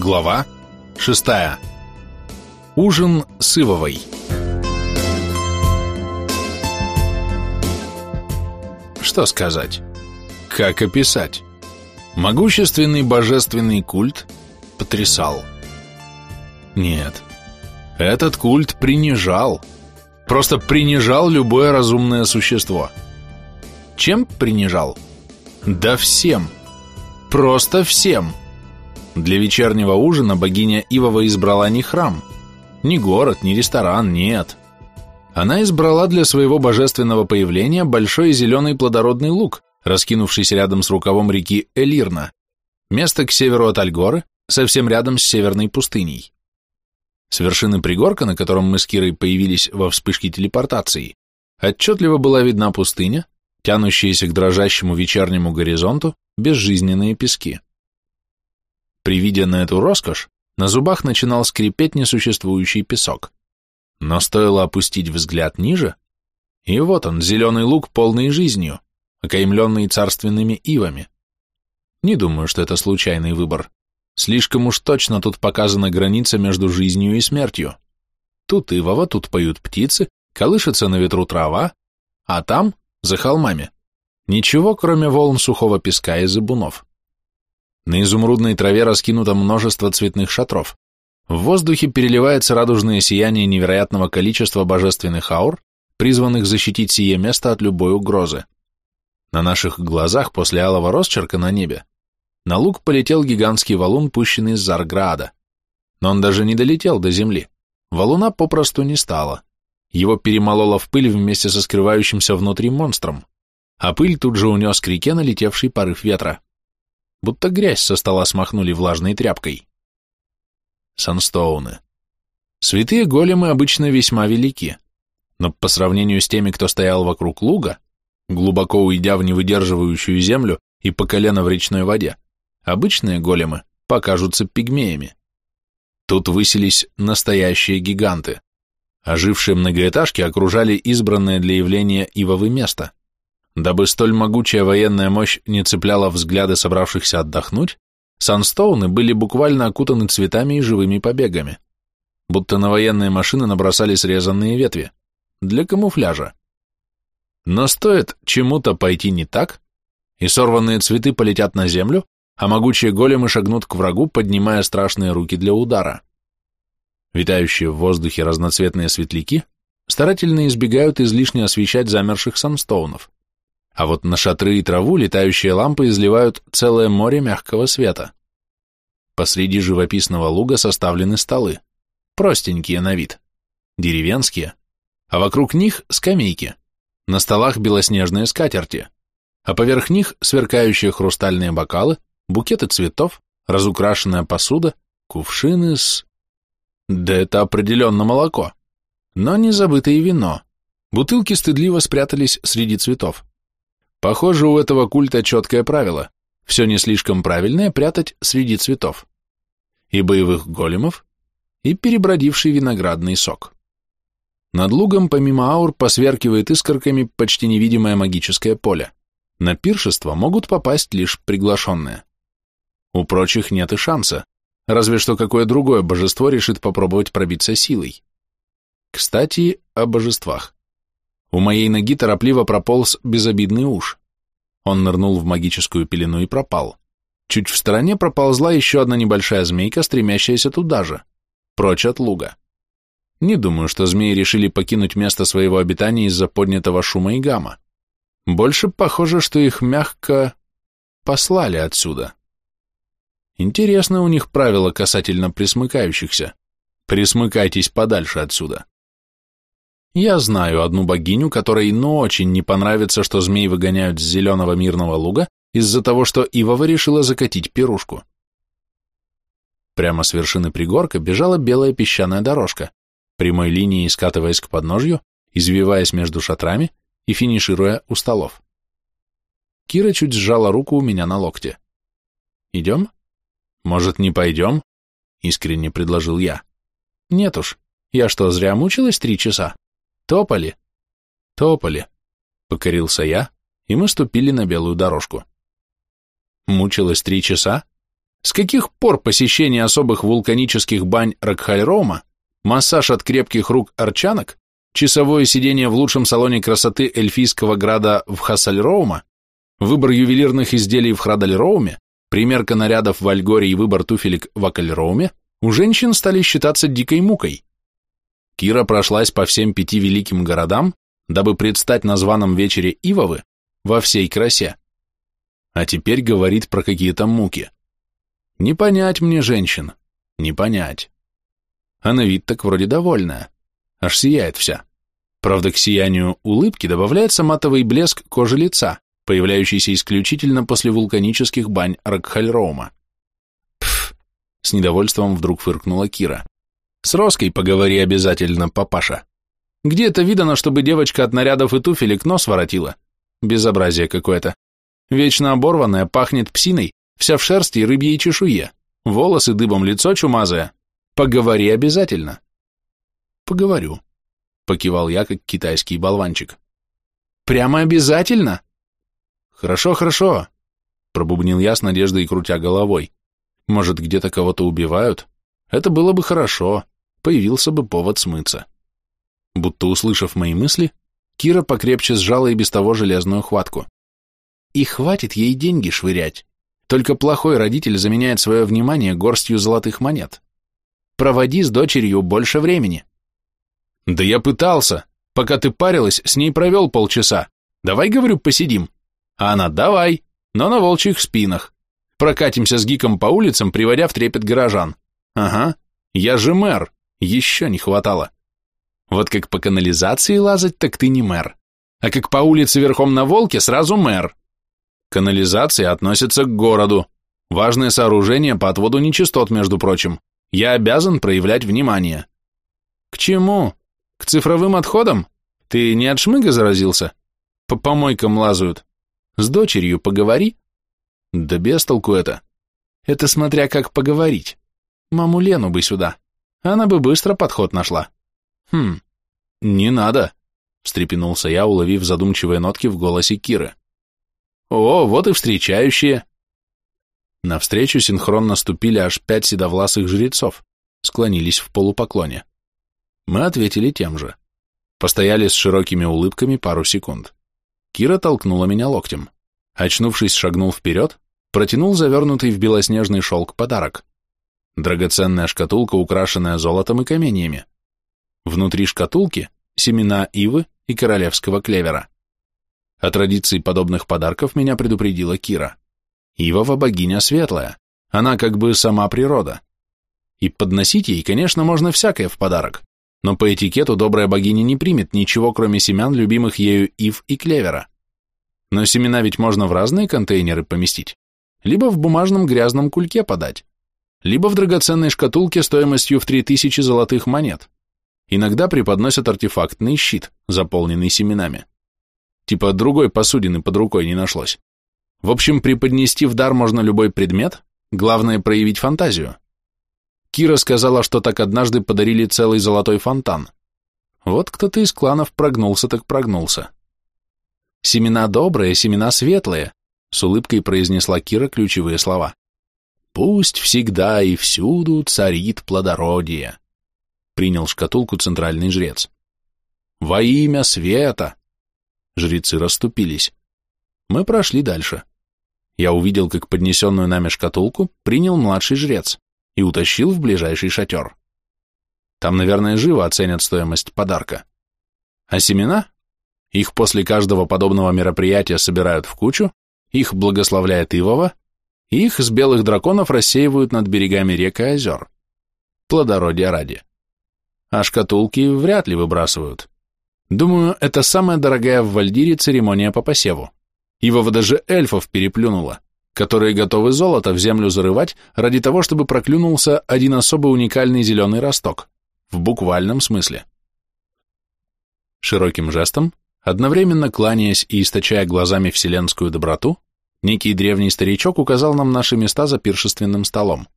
Глава 6. Ужин с Ивовой. Что сказать? Как описать? Могущественный божественный культ потрясал. Нет, этот культ принижал. Просто принижал любое разумное существо. Чем принижал? Да всем. Просто всем. Для вечернего ужина богиня Ивова избрала не храм, не город, не ресторан, нет. Она избрала для своего божественного появления большой зеленый плодородный луг, раскинувшийся рядом с рукавом реки Элирна, место к северу от Альгоры, совсем рядом с северной пустыней. С вершины пригорка, на котором мы с Кирой появились во вспышке телепортации, отчетливо была видна пустыня, тянущиеся к дрожащему вечернему горизонту безжизненные пески. При виде на эту роскошь, на зубах начинал скрипеть несуществующий песок. Но стоило опустить взгляд ниже, и вот он, зеленый луг, полный жизнью, окаймленный царственными ивами. Не думаю, что это случайный выбор. Слишком уж точно тут показана граница между жизнью и смертью. Тут ивова, тут поют птицы, колышется на ветру трава, а там, за холмами, ничего, кроме волн сухого песка и зыбунов. На изумрудной траве раскинуто множество цветных шатров. В воздухе переливается радужное сияние невероятного количества божественных аур, призванных защитить сие место от любой угрозы. На наших глазах после алого росчерка на небе на луг полетел гигантский валун, пущенный из Зарграда. Но он даже не долетел до земли. Валуна попросту не стало. Его перемололо в пыль вместе со скрывающимся внутри монстром, а пыль тут же унес к реке налетевший порыв ветра будто грязь со стола смахнули влажной тряпкой. Санстоуны. Святые големы обычно весьма велики, но по сравнению с теми, кто стоял вокруг луга, глубоко уйдя в невыдерживающую землю и по колено в речной воде, обычные големы покажутся пигмеями. Тут высились настоящие гиганты. Ожившие многоэтажки окружали избранное для явления ивовы место. Дабы столь могучая военная мощь не цепляла взгляды собравшихся отдохнуть, санстоуны были буквально окутаны цветами и живыми побегами. Будто на военные машины набросали срезанные ветви. Для камуфляжа. Но стоит чему-то пойти не так, и сорванные цветы полетят на землю, а могучие големы шагнут к врагу, поднимая страшные руки для удара. Витающие в воздухе разноцветные светляки старательно избегают излишне освещать замерших санстоунов а вот на шатры и траву летающие лампы изливают целое море мягкого света. Посреди живописного луга составлены столы, простенькие на вид, деревенские, а вокруг них скамейки, на столах белоснежные скатерти, а поверх них сверкающие хрустальные бокалы, букеты цветов, разукрашенная посуда, кувшины с... Да это определенно молоко. Но не забытое вино. Бутылки стыдливо спрятались среди цветов. Похоже, у этого культа четкое правило – все не слишком правильное прятать среди цветов. И боевых големов, и перебродивший виноградный сок. Над лугом помимо аур посверкивает искорками почти невидимое магическое поле. На пиршество могут попасть лишь приглашенные. У прочих нет и шанса, разве что какое другое божество решит попробовать пробиться силой. Кстати, о божествах. У моей ноги торопливо прополз безобидный уж. Он нырнул в магическую пелену и пропал. Чуть в стороне проползла еще одна небольшая змейка, стремящаяся туда же, прочь от луга. Не думаю, что змеи решили покинуть место своего обитания из-за поднятого шума и гамма. Больше похоже, что их мягко послали отсюда. Интересно у них правило касательно присмыкающихся. Присмыкайтесь подальше отсюда. Я знаю одну богиню, которой ну очень не понравится, что змей выгоняют с зеленого мирного луга из-за того, что Ивова решила закатить пирушку. Прямо с вершины пригорка бежала белая песчаная дорожка, прямой линией скатываясь к подножью, извиваясь между шатрами и финишируя у столов. Кира чуть сжала руку у меня на локте. «Идем? Может, не пойдем?» — искренне предложил я. «Нет уж, я что, зря мучилась три часа?» Топали? Топали, покорился я, и мы ступили на белую дорожку. Мучилась три часа? С каких пор посещение особых вулканических бань Ракхальрома, массаж от крепких рук арчанок, часовое сидение в лучшем салоне красоты эльфийского града в Хасальроума, выбор ювелирных изделий в Храдальроуме, примерка нарядов в Альгоре и выбор туфелек в Акальроуме у женщин стали считаться дикой мукой. Кира прошлась по всем пяти великим городам, дабы предстать на званом вечере Ивовы во всей красе. А теперь говорит про какие-то муки. Не понять мне женщин, не понять. А на вид так вроде довольная, аж сияет вся. Правда, к сиянию улыбки добавляется матовый блеск кожи лица, появляющийся исключительно после вулканических бань Ракхальроума. Пф, с недовольством вдруг фыркнула Кира. С Роской поговори обязательно, папаша. Где это видано, чтобы девочка от нарядов и туфелек нос воротила? Безобразие какое-то. Вечно оборванная, пахнет псиной, вся в шерсти и рыбьей чешуе. Волосы дыбом, лицо чумазое. Поговори обязательно. Поговорю, покивал я, как китайский болванчик. Прямо обязательно? Хорошо, хорошо, пробубнил я с надеждой, крутя головой. Может, где-то кого-то убивают? Это было бы хорошо, появился бы повод смыться. Будто услышав мои мысли, Кира покрепче сжала и без того железную хватку. И хватит ей деньги швырять. Только плохой родитель заменяет свое внимание горстью золотых монет. Проводи с дочерью больше времени. Да я пытался. Пока ты парилась, с ней провел полчаса. Давай, говорю, посидим. А она, давай, но на волчьих спинах. Прокатимся с гиком по улицам, приводя в трепет горожан. Ага, я же мэр, еще не хватало. Вот как по канализации лазать, так ты не мэр. А как по улице верхом на волке, сразу мэр. Канализация относится к городу. Важное сооружение по отводу нечистот, между прочим. Я обязан проявлять внимание. К чему? К цифровым отходам? Ты не от шмыга заразился? По помойкам лазают. С дочерью поговори. Да без толку это. Это смотря как поговорить. Маму Лену бы сюда. Она бы быстро подход нашла. «Хм, не надо», — встрепенулся я, уловив задумчивые нотки в голосе Киры. «О, вот и встречающие!» Навстречу синхронно ступили аж пять седовласых жрецов, склонились в полупоклоне. Мы ответили тем же. Постояли с широкими улыбками пару секунд. Кира толкнула меня локтем. Очнувшись, шагнул вперед, протянул завернутый в белоснежный шелк подарок. Драгоценная шкатулка, украшенная золотом и каменьями. Внутри шкатулки семена ивы и королевского клевера. О традиции подобных подарков меня предупредила Кира. Ивова богиня светлая, она как бы сама природа. И подносить ей, конечно, можно всякое в подарок, но по этикету добрая богиня не примет ничего, кроме семян, любимых ею ив и клевера. Но семена ведь можно в разные контейнеры поместить, либо в бумажном грязном кульке подать, либо в драгоценной шкатулке стоимостью в 3000 золотых монет. Иногда преподносят артефактный щит, заполненный семенами. Типа другой посудины под рукой не нашлось. В общем, преподнести в дар можно любой предмет, главное проявить фантазию. Кира сказала, что так однажды подарили целый золотой фонтан. Вот кто-то из кланов прогнулся так прогнулся. «Семена добрые, семена светлые», — с улыбкой произнесла Кира ключевые слова. «Пусть всегда и всюду царит плодородие» принял шкатулку центральный жрец. «Во имя света!» Жрецы расступились. Мы прошли дальше. Я увидел, как поднесенную нами шкатулку принял младший жрец и утащил в ближайший шатер. Там, наверное, живо оценят стоимость подарка. А семена? Их после каждого подобного мероприятия собирают в кучу, их благословляет Ивова, их с белых драконов рассеивают над берегами рек и озер. Плодородие ради а шкатулки вряд ли выбрасывают. Думаю, это самая дорогая в Вальдире церемония по посеву. Его даже эльфов переплюнуло, которые готовы золото в землю зарывать ради того, чтобы проклюнулся один особо уникальный зеленый росток, в буквальном смысле. Широким жестом, одновременно кланяясь и источая глазами вселенскую доброту, некий древний старичок указал нам наши места за пиршественным столом.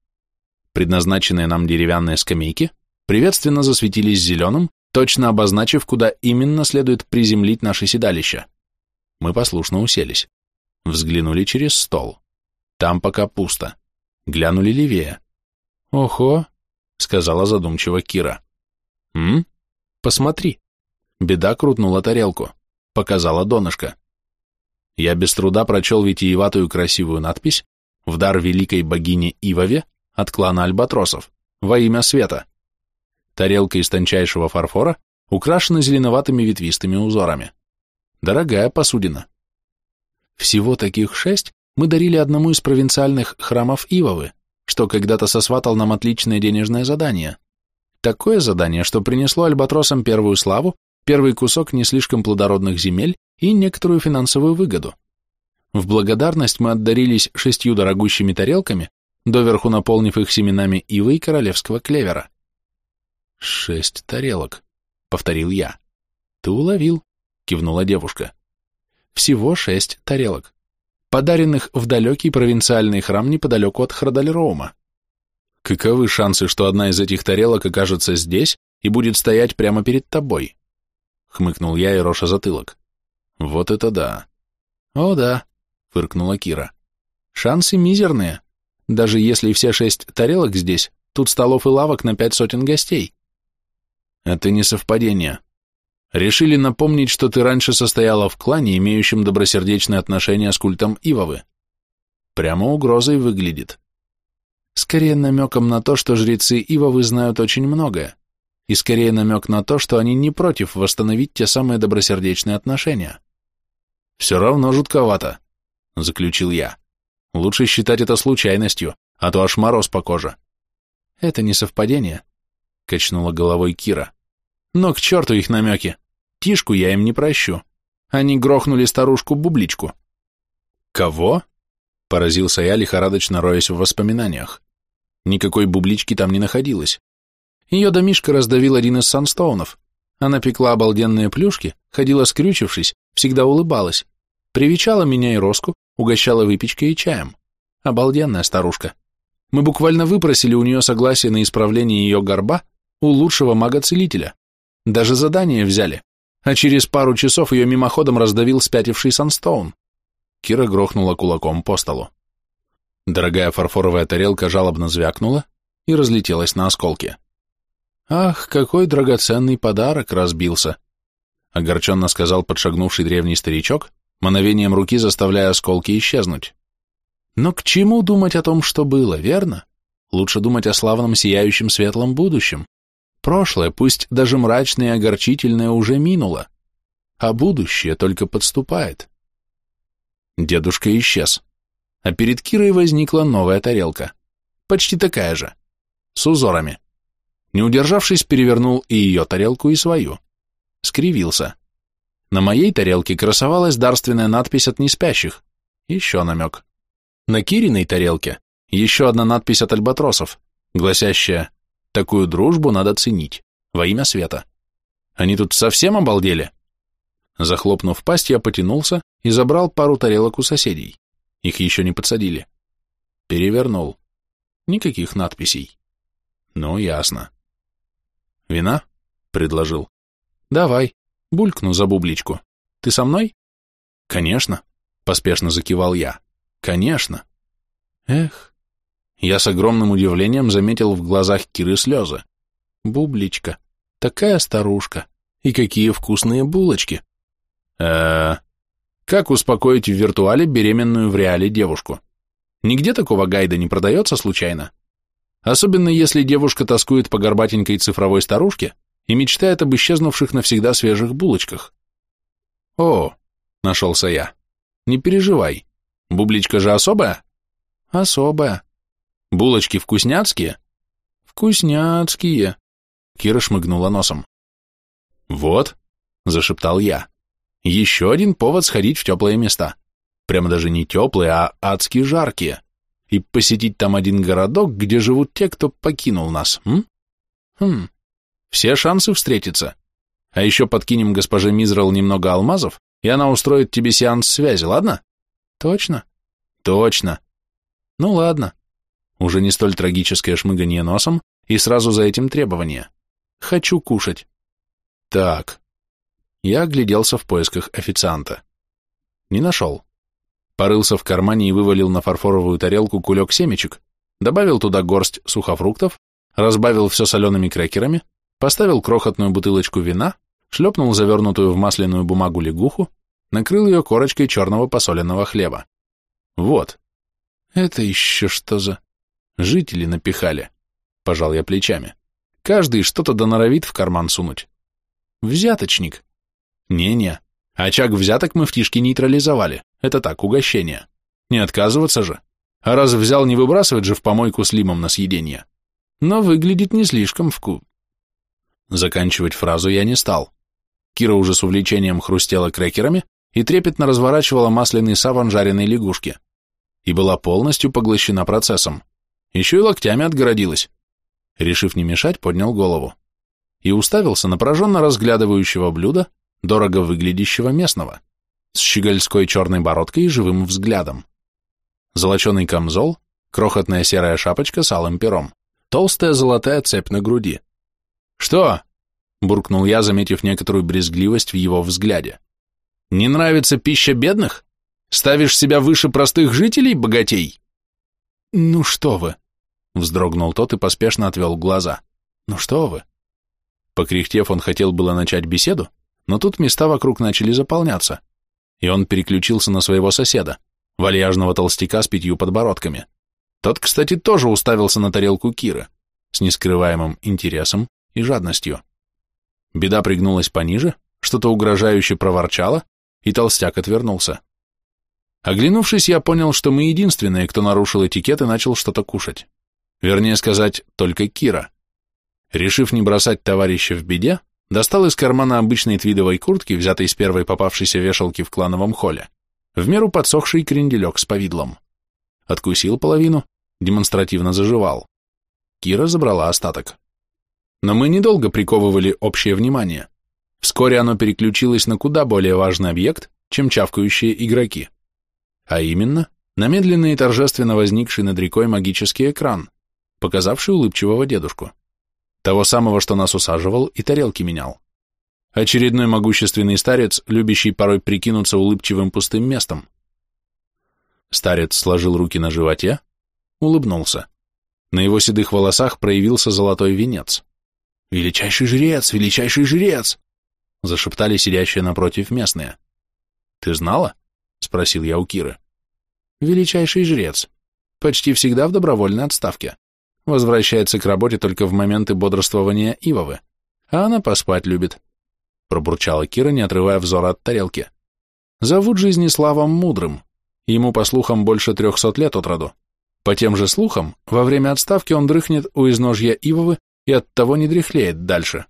Предназначенные нам деревянные скамейки – приветственно засветились зеленым, точно обозначив, куда именно следует приземлить наше седалище. Мы послушно уселись. Взглянули через стол. Там пока пусто. Глянули левее. «Охо», — сказала задумчиво Кира. «М? Посмотри». Беда крутнула тарелку. Показала донышко. Я без труда прочел витиеватую красивую надпись «В дар великой богине Ивове от клана Альбатросов, во имя света». Тарелка из тончайшего фарфора украшена зеленоватыми ветвистыми узорами. Дорогая посудина. Всего таких шесть мы дарили одному из провинциальных храмов Ивовы, что когда-то сосватал нам отличное денежное задание. Такое задание, что принесло альбатросам первую славу, первый кусок не слишком плодородных земель и некоторую финансовую выгоду. В благодарность мы отдарились шестью дорогущими тарелками, доверху наполнив их семенами ивы и королевского клевера. «Шесть тарелок», — повторил я. «Ты уловил», — кивнула девушка. «Всего шесть тарелок, подаренных в далекий провинциальный храм неподалеку от Храдальроума. Каковы шансы, что одна из этих тарелок окажется здесь и будет стоять прямо перед тобой?» — хмыкнул я и Роша затылок. «Вот это да!» «О да», — фыркнула Кира. «Шансы мизерные. Даже если все шесть тарелок здесь, тут столов и лавок на пять сотен гостей. Это не совпадение. Решили напомнить, что ты раньше состояла в клане, имеющем добросердечные отношения с культом Ивовы. Прямо угрозой выглядит. Скорее намеком на то, что жрецы Ивовы знают очень многое, и скорее намек на то, что они не против восстановить те самые добросердечные отношения. Все равно жутковато, заключил я. Лучше считать это случайностью, а то аж мороз по коже. Это не совпадение, — качнула головой Кира. «Но к черту их намеки! Тишку я им не прощу. Они грохнули старушку-бубличку». «Кого?» — поразился я, лихорадочно роясь в воспоминаниях. Никакой бублички там не находилось. Ее домишко раздавил один из санстоунов. Она пекла обалденные плюшки, ходила скрючившись, всегда улыбалась. Привечала меня и Роску, угощала выпечкой и чаем. Обалденная старушка. Мы буквально выпросили у нее согласие на исправление ее горба, у лучшего мага-целителя. Даже задание взяли, а через пару часов ее мимоходом раздавил спятивший Санстоун. Кира грохнула кулаком по столу. Дорогая фарфоровая тарелка жалобно звякнула и разлетелась на осколки. «Ах, какой драгоценный подарок разбился!» — огорченно сказал подшагнувший древний старичок, мановением руки заставляя осколки исчезнуть. «Но к чему думать о том, что было, верно? Лучше думать о славном сияющем светлом будущем. Прошлое, пусть даже мрачное и огорчительное, уже минуло, а будущее только подступает. Дедушка исчез, а перед Кирой возникла новая тарелка, почти такая же, с узорами. Не удержавшись, перевернул и ее тарелку, и свою. Скривился. На моей тарелке красовалась дарственная надпись от неспящих. Еще намек. На Кириной тарелке еще одна надпись от альбатросов, гласящая Такую дружбу надо ценить, во имя света. Они тут совсем обалдели? Захлопнув пасть, я потянулся и забрал пару тарелок у соседей. Их еще не подсадили. Перевернул. Никаких надписей. Ну, ясно. Вина? Предложил. Давай, булькну за бубличку. Ты со мной? Конечно, поспешно закивал я. Конечно. Эх, я с огромным удивлением заметил в глазах Киры слезы. Бубличка, такая старушка, и какие вкусные булочки. э Как успокоить в виртуале беременную в реале девушку? Нигде такого гайда не продается случайно? Особенно если девушка тоскует по горбатенькой цифровой старушке и мечтает об исчезнувших навсегда свежих булочках. О, нашелся я. Не переживай. Бубличка же особая? Особая, Булочки вкусняцкие? Вкусняцкие. Кира шмыгнула носом. Вот, зашептал я. Еще один повод сходить в теплые места. Прямо даже не теплые, а адски жаркие. И посетить там один городок, где живут те, кто покинул нас, м? Хм, все шансы встретиться. А еще подкинем госпоже Мизрал немного алмазов, и она устроит тебе сеанс связи, ладно? Точно? Точно. Ну ладно, уже не столь трагическое шмыганье носом, и сразу за этим требование. Хочу кушать. Так. Я огляделся в поисках официанта. Не нашел. Порылся в кармане и вывалил на фарфоровую тарелку кулек семечек, добавил туда горсть сухофруктов, разбавил все солеными крекерами, поставил крохотную бутылочку вина, шлепнул завернутую в масляную бумагу лягуху, накрыл ее корочкой черного посоленного хлеба. Вот. Это еще что за... Жители напихали. Пожал я плечами. Каждый что-то доноровит в карман сунуть. Взяточник. Не-не. Очаг взяток мы в тишке нейтрализовали. Это так, угощение. Не отказываться же. А раз взял, не выбрасывать же в помойку с лимом на съедение. Но выглядит не слишком вку... Заканчивать фразу я не стал. Кира уже с увлечением хрустела крекерами и трепетно разворачивала масляный саван жареной лягушки. И была полностью поглощена процессом. Еще и локтями отгородилась. Решив не мешать, поднял голову. И уставился на пораженно разглядывающего блюда, дорого выглядящего местного, с щегольской черной бородкой и живым взглядом. Золоченый камзол, крохотная серая шапочка с алым пером, толстая золотая цепь на груди. «Что?» — буркнул я, заметив некоторую брезгливость в его взгляде. «Не нравится пища бедных? Ставишь себя выше простых жителей, богатей?» «Ну что вы!» — вздрогнул тот и поспешно отвел глаза. «Ну что вы!» Покряхтев, он хотел было начать беседу, но тут места вокруг начали заполняться, и он переключился на своего соседа, вальяжного толстяка с пятью подбородками. Тот, кстати, тоже уставился на тарелку Киры с нескрываемым интересом и жадностью. Беда пригнулась пониже, что-то угрожающе проворчало, и толстяк отвернулся. Оглянувшись, я понял, что мы единственные, кто нарушил этикет и начал что-то кушать. Вернее сказать, только Кира. Решив не бросать товарища в беде, достал из кармана обычной твидовой куртки, взятой с первой попавшейся вешалки в клановом холле, в меру подсохший кренделек с повидлом. Откусил половину, демонстративно заживал. Кира забрала остаток. Но мы недолго приковывали общее внимание. Вскоре оно переключилось на куда более важный объект, чем чавкающие игроки. А именно, на медленно и торжественно возникший над рекой магический экран, показавший улыбчивого дедушку. Того самого, что нас усаживал и тарелки менял. Очередной могущественный старец, любящий порой прикинуться улыбчивым пустым местом. Старец сложил руки на животе, улыбнулся. На его седых волосах проявился золотой венец. «Величайший жрец! Величайший жрец!» зашептали сидящие напротив местные. «Ты знала?» — спросил я у Киры. «Величайший жрец. Почти всегда в добровольной отставке. Возвращается к работе только в моменты бодрствования Ивовы, а она поспать любит. Пробурчала Кира, не отрывая взора от тарелки. Зовут Жизнеславом Мудрым. Ему, по слухам, больше трехсот лет от роду. По тем же слухам, во время отставки он дрыхнет у изножья Ивовы и оттого не дряхлеет дальше.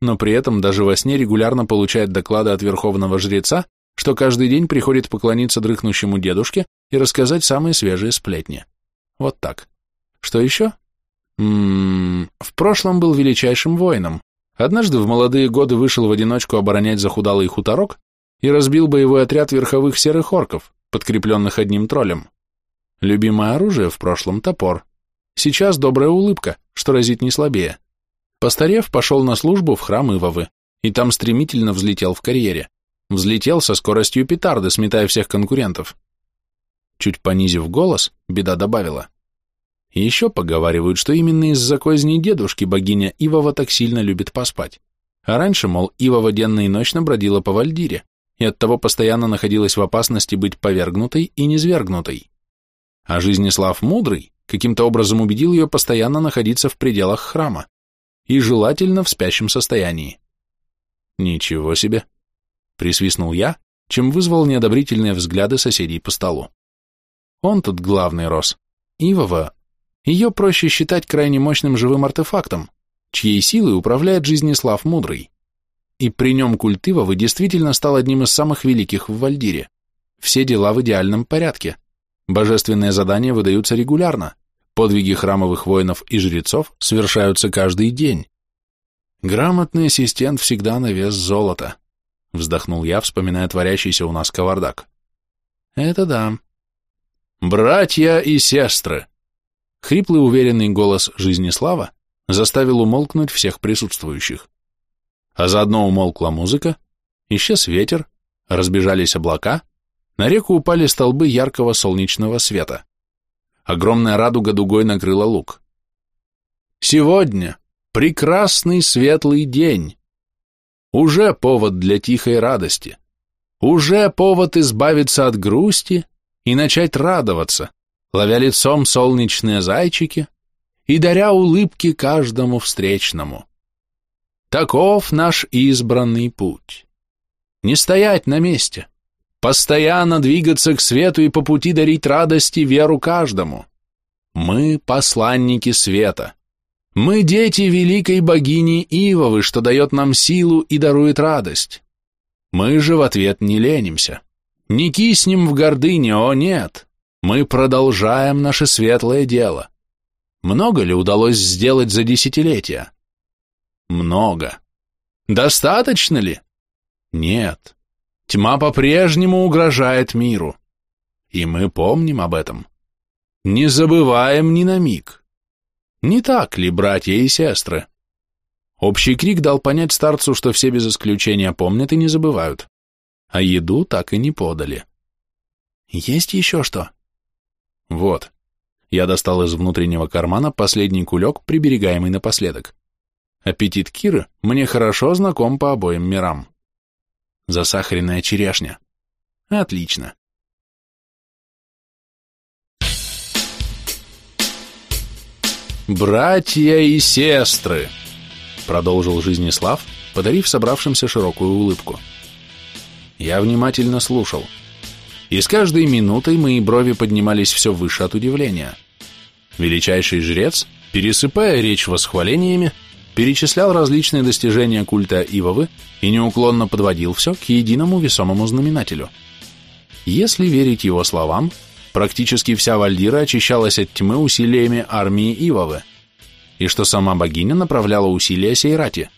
Но при этом даже во сне регулярно получает доклады от верховного жреца, что каждый день приходит поклониться дрыхнущему дедушке и рассказать самые свежие сплетни. Вот так. Что еще? Ммм, в прошлом был величайшим воином. Однажды в молодые годы вышел в одиночку оборонять захудалый хуторок и разбил боевой отряд верховых серых орков, подкрепленных одним троллем. Любимое оружие в прошлом — топор. Сейчас добрая улыбка, что разит не слабее. Постарев, пошел на службу в храм Ивовы, и там стремительно взлетел в карьере. Взлетел со скоростью петарды, сметая всех конкурентов. Чуть понизив голос, беда добавила. Еще поговаривают, что именно из-за козней дедушки богиня Ивова так сильно любит поспать. А раньше, мол, Ивова денно и ночно бродила по Вальдире, и оттого постоянно находилась в опасности быть повергнутой и низвергнутой. А Жизнеслав Мудрый каким-то образом убедил ее постоянно находиться в пределах храма, и желательно в спящем состоянии. Ничего себе! Присвистнул я, чем вызвал неодобрительные взгляды соседей по столу. Он тут главный рос. Ивова ее проще считать крайне мощным живым артефактом, чьей силой управляет Жизнеслав Мудрый. И при нем культ Ивовы действительно стал одним из самых великих в Вальдире. Все дела в идеальном порядке. Божественные задания выдаются регулярно. Подвиги храмовых воинов и жрецов совершаются каждый день. Грамотный ассистент всегда на вес золота, вздохнул я, вспоминая творящийся у нас кавардак. Это да. Братья и сестры, Хриплый уверенный голос Жизнеслава заставил умолкнуть всех присутствующих. А заодно умолкла музыка, исчез ветер, разбежались облака, на реку упали столбы яркого солнечного света. Огромная радуга дугой накрыла луг. Сегодня прекрасный светлый день. Уже повод для тихой радости. Уже повод избавиться от грусти и начать радоваться, ловя лицом солнечные зайчики и даря улыбки каждому встречному. Таков наш избранный путь. Не стоять на месте, постоянно двигаться к свету и по пути дарить радость и веру каждому. Мы посланники света. Мы дети великой богини Ивовы, что дает нам силу и дарует радость. Мы же в ответ не ленимся. Не киснем в гордыне, о нет. Мы продолжаем наше светлое дело. Много ли удалось сделать за десятилетия? Много. Достаточно ли? Нет. Тьма по-прежнему угрожает миру. И мы помним об этом. Не забываем ни на миг. Не так ли, братья и сестры? Общий крик дал понять старцу, что все без исключения помнят и не забывают. А еду так и не подали. Есть еще что? Вот. Я достал из внутреннего кармана последний кулек, приберегаемый напоследок. Аппетит Киры мне хорошо знаком по обоим мирам. Засахаренная черешня. Отлично. «Братья и сестры!» — продолжил Жизнеслав, подарив собравшимся широкую улыбку. Я внимательно слушал. И с каждой минутой мои брови поднимались все выше от удивления. Величайший жрец, пересыпая речь восхвалениями, перечислял различные достижения культа Ивовы и неуклонно подводил все к единому весомому знаменателю. Если верить его словам, практически вся Вальдира очищалась от тьмы усилиями армии Ивовы, и что сама богиня направляла усилия Сейрати.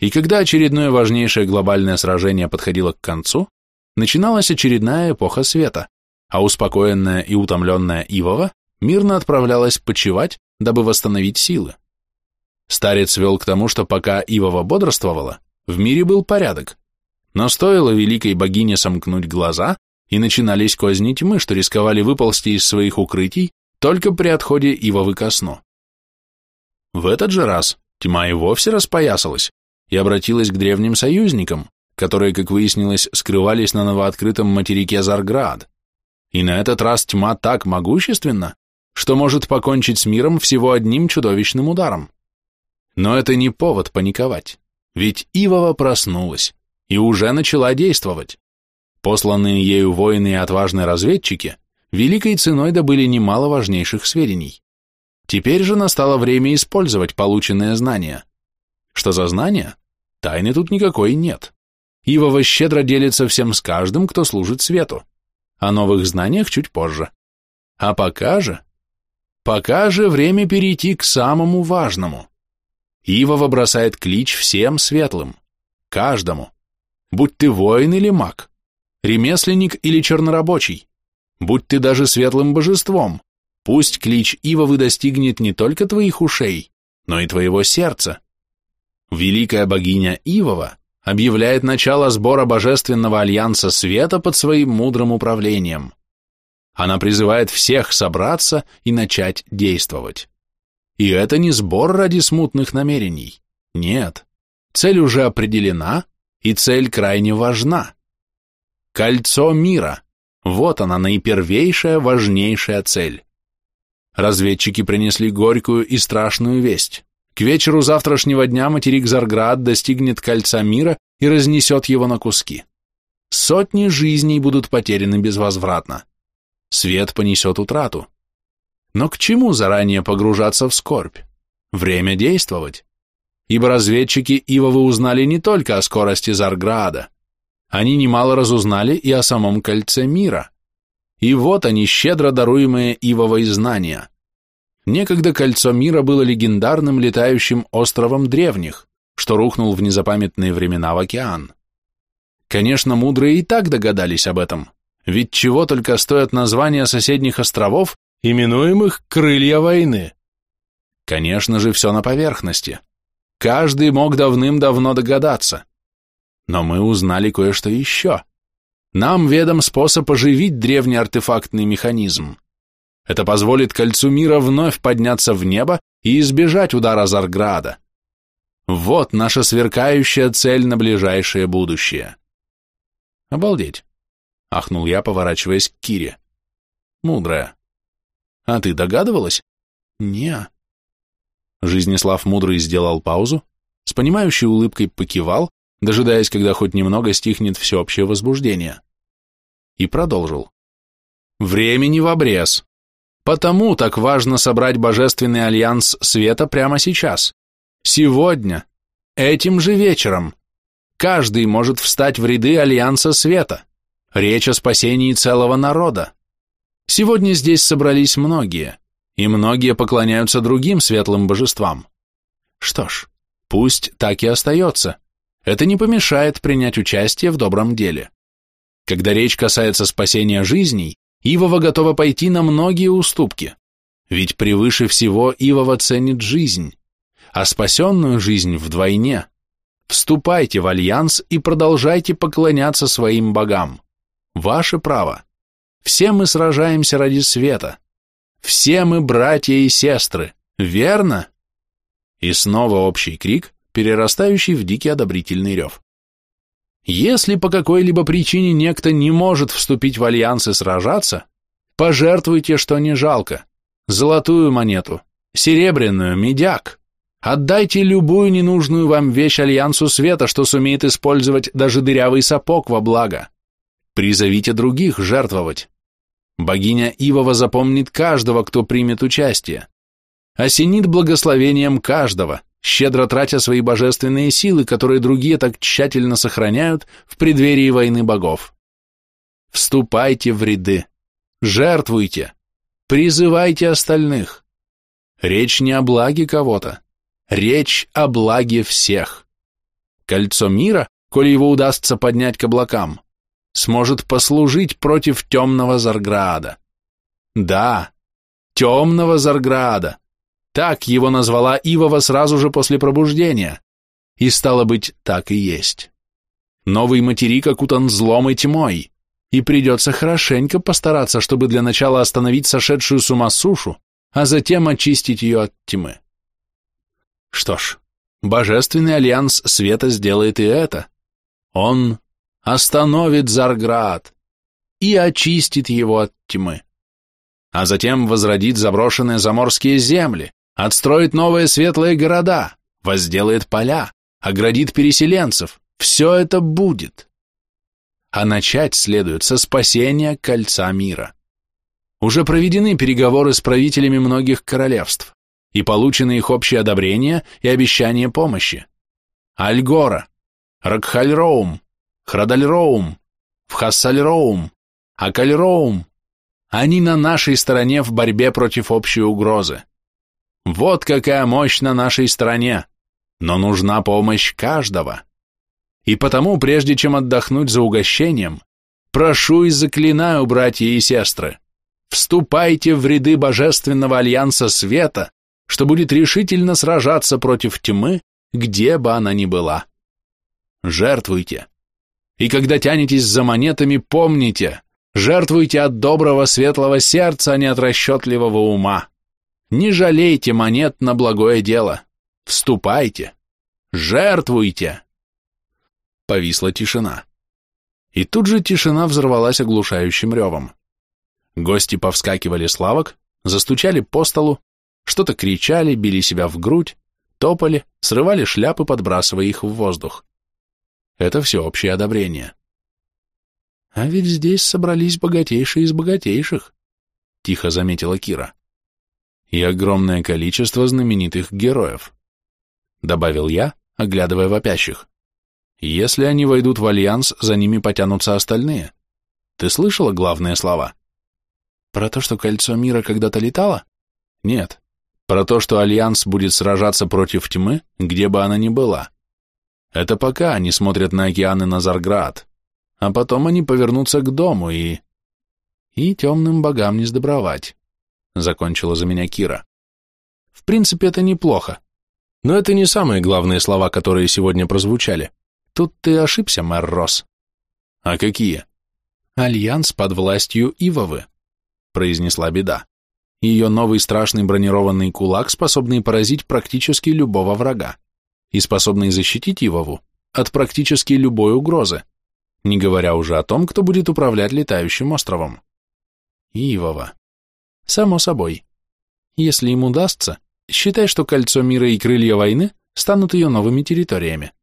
И когда очередное важнейшее глобальное сражение подходило к концу, начиналась очередная эпоха света, а успокоенная и утомленная Ивова мирно отправлялась почевать, дабы восстановить силы. Старец вел к тому, что пока Ивова бодрствовала, в мире был порядок, но стоило великой богине сомкнуть глаза, и начинались козни тьмы, что рисковали выползти из своих укрытий только при отходе Ивовы ко сну. В этот же раз тьма и вовсе распоясалась и обратилась к древним союзникам, которые, как выяснилось, скрывались на новооткрытом материке Зарград. И на этот раз тьма так могущественна, что может покончить с миром всего одним чудовищным ударом. Но это не повод паниковать, ведь Ивова проснулась и уже начала действовать. Посланные ею воины и отважные разведчики великой ценой добыли немало важнейших сведений. Теперь же настало время использовать полученные знания. Что за знания? Тайны тут никакой нет. Ивова щедро делится всем с каждым, кто служит свету. О новых знаниях чуть позже. А пока же... Пока же время перейти к самому важному. Ивова бросает клич всем светлым. Каждому. Будь ты воин или маг, ремесленник или чернорабочий, будь ты даже светлым божеством, пусть клич Ивовы достигнет не только твоих ушей, но и твоего сердца. Великая богиня Ивова объявляет начало сбора божественного альянса света под своим мудрым управлением. Она призывает всех собраться и начать действовать. И это не сбор ради смутных намерений. Нет. Цель уже определена, и цель крайне важна. Кольцо мира. Вот она, наипервейшая, важнейшая цель. Разведчики принесли горькую и страшную весть. К вечеру завтрашнего дня материк Зарград достигнет кольца мира и разнесет его на куски. Сотни жизней будут потеряны безвозвратно. Свет понесет утрату. Но к чему заранее погружаться в скорбь? Время действовать. Ибо разведчики Ивовы узнали не только о скорости Зарграда. Они немало разузнали и о самом кольце мира. И вот они, щедро даруемые Ивовой знания. Некогда кольцо мира было легендарным летающим островом древних, что рухнул в незапамятные времена в океан. Конечно, мудрые и так догадались об этом, ведь чего только стоят названия соседних островов, именуемых «крылья войны». Конечно же, все на поверхности. Каждый мог давным-давно догадаться. Но мы узнали кое-что еще. Нам ведом способ оживить древний артефактный механизм. Это позволит кольцу мира вновь подняться в небо и избежать удара Зарграда. Вот наша сверкающая цель на ближайшее будущее. Обалдеть, ахнул я, поворачиваясь к Кире. Мудрая. А ты догадывалась? Не. Жизнеслав Мудрый сделал паузу, с понимающей улыбкой покивал, дожидаясь, когда хоть немного стихнет всеобщее возбуждение. И продолжил. Времени в обрез. Потому так важно собрать божественный альянс света прямо сейчас. Сегодня, этим же вечером. Каждый может встать в ряды альянса света. Речь о спасении целого народа. Сегодня здесь собрались многие, и многие поклоняются другим светлым божествам. Что ж, пусть так и остается. Это не помешает принять участие в добром деле. Когда речь касается спасения жизней, Ивова готова пойти на многие уступки, ведь превыше всего Ивова ценит жизнь, а спасенную жизнь вдвойне. Вступайте в альянс и продолжайте поклоняться своим богам. Ваше право. Все мы сражаемся ради света. Все мы братья и сестры, верно? И снова общий крик, перерастающий в дикий одобрительный рев. Если по какой-либо причине некто не может вступить в альянс и сражаться, пожертвуйте, что не жалко. Золотую монету, серебряную, медяк. Отдайте любую ненужную вам вещь Альянсу Света, что сумеет использовать даже дырявый сапог во благо. Призовите других жертвовать. Богиня Ивова запомнит каждого, кто примет участие. Осенит благословением каждого, щедро тратя свои божественные силы, которые другие так тщательно сохраняют в преддверии войны богов. Вступайте в ряды, жертвуйте, призывайте остальных. Речь не о благе кого-то, речь о благе всех. Кольцо мира, коли его удастся поднять к облакам, сможет послужить против темного Зарграда. Да, темного Зарграда, так его назвала Ивова сразу же после пробуждения. И стало быть, так и есть. Новый материк окутан злом и тьмой, и придется хорошенько постараться, чтобы для начала остановить сошедшую с ума сушу, а затем очистить ее от тьмы. Что ж, Божественный Альянс Света сделает и это. Он остановит Зарград и очистит его от тьмы, а затем возродит заброшенные заморские земли, отстроит новые светлые города, возделает поля, оградит переселенцев. Все это будет. А начать следует со спасения кольца мира. Уже проведены переговоры с правителями многих королевств и получены их общее одобрение и обещание помощи. Альгора, Ракхальроум, Храдальроум, Вхассальроум, Акальроум, они на нашей стороне в борьбе против общей угрозы. Вот какая мощь на нашей стороне, но нужна помощь каждого. И потому, прежде чем отдохнуть за угощением, прошу и заклинаю, братья и сестры, вступайте в ряды Божественного Альянса Света, что будет решительно сражаться против тьмы, где бы она ни была. Жертвуйте. И когда тянетесь за монетами, помните, жертвуйте от доброго светлого сердца, а не от расчетливого ума. Не жалейте монет на благое дело. Вступайте. Жертвуйте. Повисла тишина. И тут же тишина взорвалась оглушающим ревом. Гости повскакивали с лавок, застучали по столу, что-то кричали, били себя в грудь, топали, срывали шляпы, подбрасывая их в воздух. Это всеобщее одобрение. А ведь здесь собрались богатейшие из богатейших, тихо заметила Кира и огромное количество знаменитых героев», — добавил я, оглядывая вопящих. «Если они войдут в альянс, за ними потянутся остальные. Ты слышала главные слова?» «Про то, что кольцо мира когда-то летало?» «Нет. Про то, что альянс будет сражаться против тьмы, где бы она ни была. Это пока они смотрят на океаны Назарград, а потом они повернутся к дому и...» «И темным богам не сдобровать». — закончила за меня Кира. «В принципе, это неплохо. Но это не самые главные слова, которые сегодня прозвучали. Тут ты ошибся, мэр Росс». «А какие?» «Альянс под властью Ивовы», — произнесла беда. Ее новый страшный бронированный кулак, способный поразить практически любого врага и способный защитить Ивову от практически любой угрозы, не говоря уже о том, кто будет управлять летающим островом. Ивова. Само собой. Если им удастся, считай, что кольцо мира и крылья войны станут ее новыми территориями,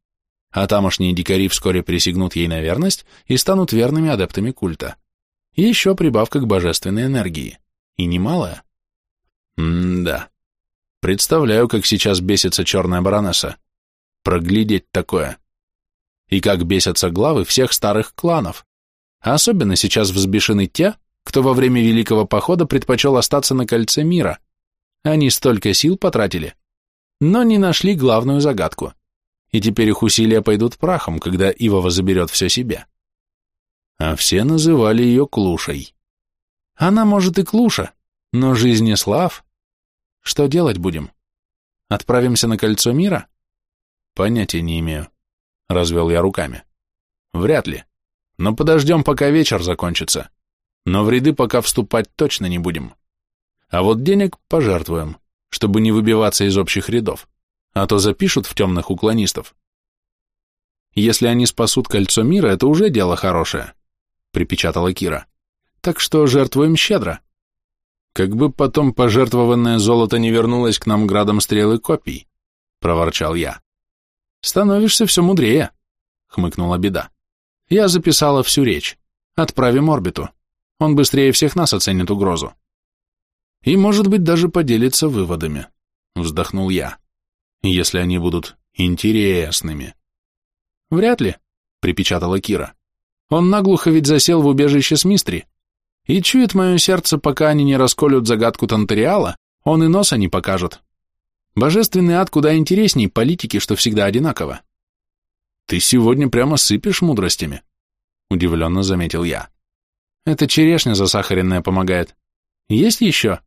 а тамошние дикари вскоре присягнут ей на верность и станут верными адептами культа. Еще прибавка к божественной энергии. И немалая. М-да. Представляю, как сейчас бесится черная баронесса. Проглядеть такое. И как бесятся главы всех старых кланов. Особенно сейчас взбешены те, кто во время Великого Похода предпочел остаться на кольце мира. Они столько сил потратили, но не нашли главную загадку. И теперь их усилия пойдут прахом, когда Ивова заберет все себе. А все называли ее Клушей. Она, может, и Клуша, но жизнеслав что делать будем? Отправимся на кольцо мира? Понятия не имею. Развел я руками. Вряд ли. Но подождем, пока вечер закончится. Но в ряды пока вступать точно не будем. А вот денег пожертвуем, чтобы не выбиваться из общих рядов, а то запишут в темных уклонистов. Если они спасут кольцо мира, это уже дело хорошее, припечатала Кира. Так что жертвуем щедро. Как бы потом пожертвованное золото не вернулось к нам градом стрел и копий, проворчал я. Становишься все мудрее, хмыкнула беда. Я записала всю речь. Отправим орбиту. Он быстрее всех нас оценит угрозу. И, может быть, даже поделится выводами, вздохнул я, если они будут интересными. Вряд ли, припечатала Кира. Он наглухо ведь засел в убежище с Мистри, и чует мое сердце, пока они не расколют загадку Тантериала, он и носа не покажет. Божественный ад куда интересней политики, что всегда одинаково. Ты сегодня прямо сыпешь мудростями, удивленно заметил я. Это черешня засахаренная помогает. Есть еще?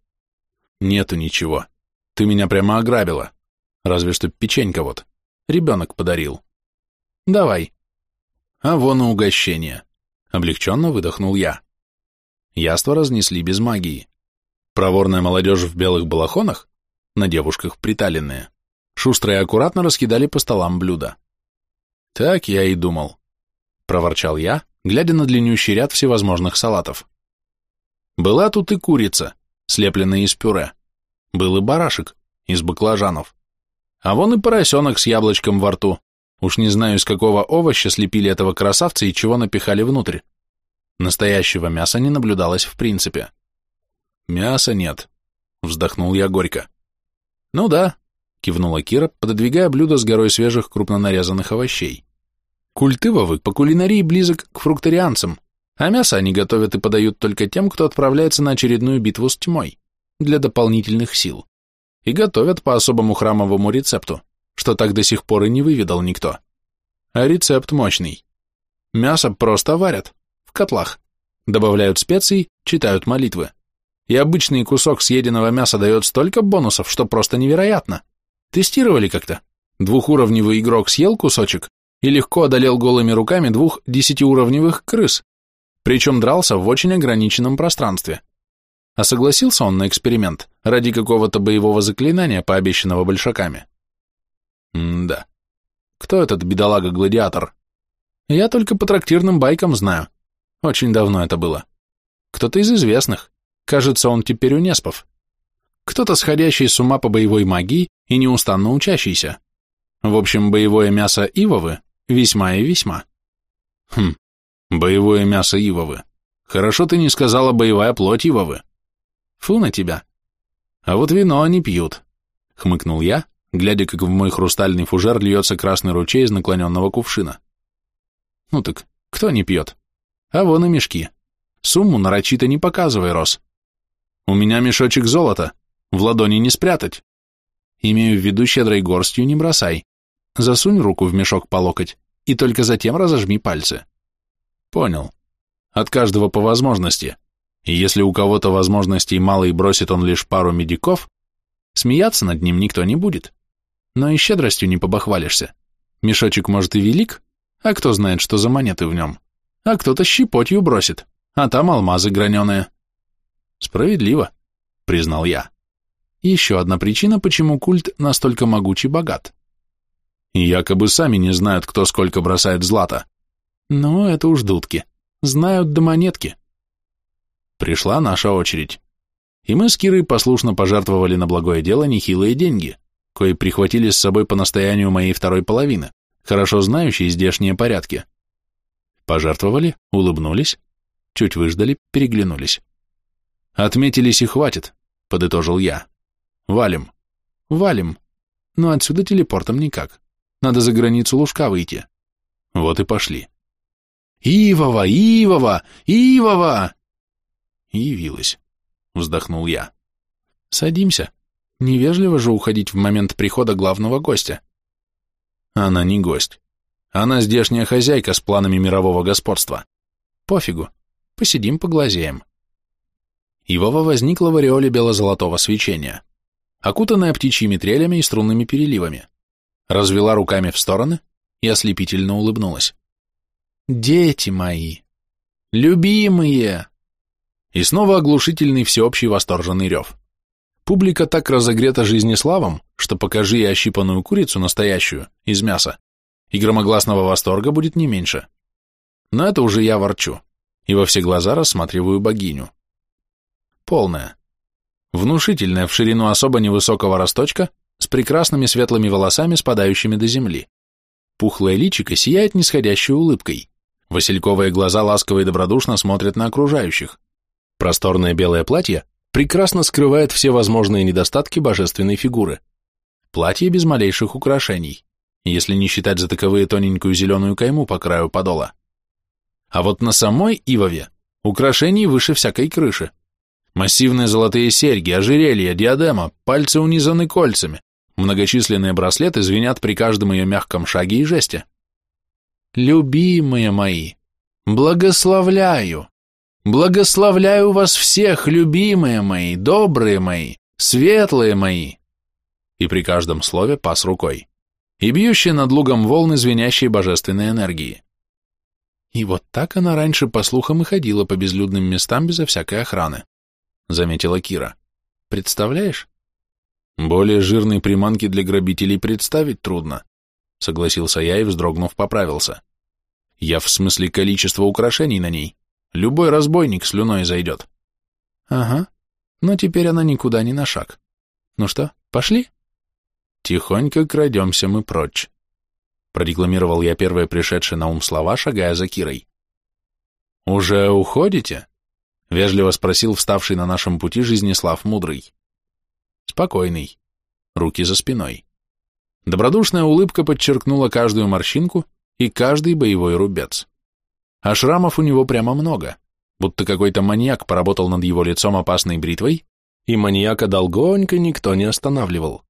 Нету ничего. Ты меня прямо ограбила. Разве что печенька вот. Ребенок подарил. Давай. А вон и угощение. Облегченно выдохнул я. Яства разнесли без магии. Проворная молодежь в белых балахонах, на девушках приталенные, шустро и аккуратно раскидали по столам блюда. Так я и думал, проворчал я, глядя на длиннющий ряд всевозможных салатов. Была тут и курица, слепленная из пюре, был и барашек из баклажанов, а вон и поросенок с яблочком во рту, уж не знаю, из какого овоща слепили этого красавца и чего напихали внутрь. Настоящего мяса не наблюдалось в принципе. Мяса нет, вздохнул я горько. Ну да, кивнула Кира, пододвигая блюдо с горой свежих крупно нарезанных овощей. Культывовый по кулинарии близок к фрукторианцам, а мясо они готовят и подают только тем, кто отправляется на очередную битву с тьмой, для дополнительных сил. И готовят по особому храмовому рецепту, что так до сих пор и не выведал никто. А рецепт мощный. Мясо просто варят, в котлах. Добавляют специй, читают молитвы. И обычный кусок съеденного мяса дает столько бонусов, что просто невероятно. Тестировали как-то. Двухуровневый игрок съел кусочек и легко одолел голыми руками двух десятиуровневых крыс, причем дрался в очень ограниченном пространстве. А согласился он на эксперимент ради какого-то боевого заклинания, пообещанного большаками. М-да. Кто этот бедолага-гладиатор? Я только по трактирным байкам знаю. Очень давно это было. Кто-то из известных. Кажется, он теперь у Неспов. Кто-то сходящий с ума по боевой магии и неустанно учащийся. В общем, боевое мясо Ивовы весьма и весьма. Хм, боевое мясо Ивовы. Хорошо ты не сказала боевая плоть Ивовы. Фу на тебя. А вот вино они пьют, хмыкнул я, глядя, как в мой хрустальный фужер льется красный ручей из наклоненного кувшина. Ну так, кто не пьет? А вон и мешки. Сумму нарочито не показывай, Рос. У меня мешочек золота, в ладони не спрятать. Имею в виду щедрой горстью не бросай. Засунь руку в мешок по локоть и только затем разожми пальцы. Понял. От каждого по возможности. И если у кого-то возможностей мало и бросит он лишь пару медиков, смеяться над ним никто не будет. Но и щедростью не побахвалишься. Мешочек может и велик, а кто знает, что за монеты в нем а кто-то щепотью бросит, а там алмазы граненые. Справедливо. признал я. Еще одна причина, почему культ настолько могуч и богат. И якобы сами не знают, кто сколько бросает злата. Но это уж дудки. Знают до монетки. Пришла наша очередь. И мы с Кирой послушно пожертвовали на благое дело нехилые деньги, кои прихватили с собой по настоянию моей второй половины, хорошо знающей здешние порядки. Пожертвовали, улыбнулись, чуть выждали, переглянулись. Отметились и хватит, подытожил я. Валим. Валим. Но отсюда телепортом никак. Надо за границу Лужка выйти. Вот и пошли. Ивова, Ивова, Ивова! Явилась. Вздохнул я. Садимся. Невежливо же уходить в момент прихода главного гостя. Она не гость. Она здешняя хозяйка с планами мирового господства. Пофигу. Посидим, поглазеем. Ивова возникла в ореоле бело-золотого свечения, окутанная птичьими трелями и струнными переливами, развела руками в стороны и ослепительно улыбнулась. «Дети мои! Любимые!» И снова оглушительный всеобщий восторженный рев. Публика так разогрета жизнеславом, что покажи и ощипанную курицу настоящую, из мяса, и громогласного восторга будет не меньше. Но это уже я ворчу, и во все глаза рассматриваю богиню полная. Внушительная в ширину особо невысокого росточка, с прекрасными светлыми волосами, спадающими до земли. Пухлое личико сияет нисходящей улыбкой. Васильковые глаза ласково и добродушно смотрят на окружающих. Просторное белое платье прекрасно скрывает все возможные недостатки божественной фигуры. Платье без малейших украшений, если не считать за таковые тоненькую зеленую кайму по краю подола. А вот на самой Ивове украшений выше всякой крыши. Массивные золотые серьги, ожерелья, диадема, пальцы унизаны кольцами, многочисленные браслеты звенят при каждом ее мягком шаге и жесте. Любимые мои, благословляю, благословляю вас всех, любимые мои, добрые мои, светлые мои. И при каждом слове пас рукой, и бьющие над лугом волны звенящей божественной энергии. И вот так она раньше, по слухам, и ходила по безлюдным местам безо всякой охраны заметила Кира. Представляешь? Более жирной приманки для грабителей представить трудно, согласился я и, вздрогнув, поправился. Я в смысле количества украшений на ней. Любой разбойник слюной зайдет. Ага, но теперь она никуда не на шаг. Ну что, пошли? Тихонько крадемся мы прочь. Продекламировал я первые пришедшие на ум слова, шагая за Кирой. «Уже уходите?» Вежливо спросил вставший на нашем пути Жизнеслав Мудрый. Спокойный. Руки за спиной. Добродушная улыбка подчеркнула каждую морщинку и каждый боевой рубец. А шрамов у него прямо много, будто какой-то маньяк поработал над его лицом опасной бритвой, и маньяка долгонько никто не останавливал.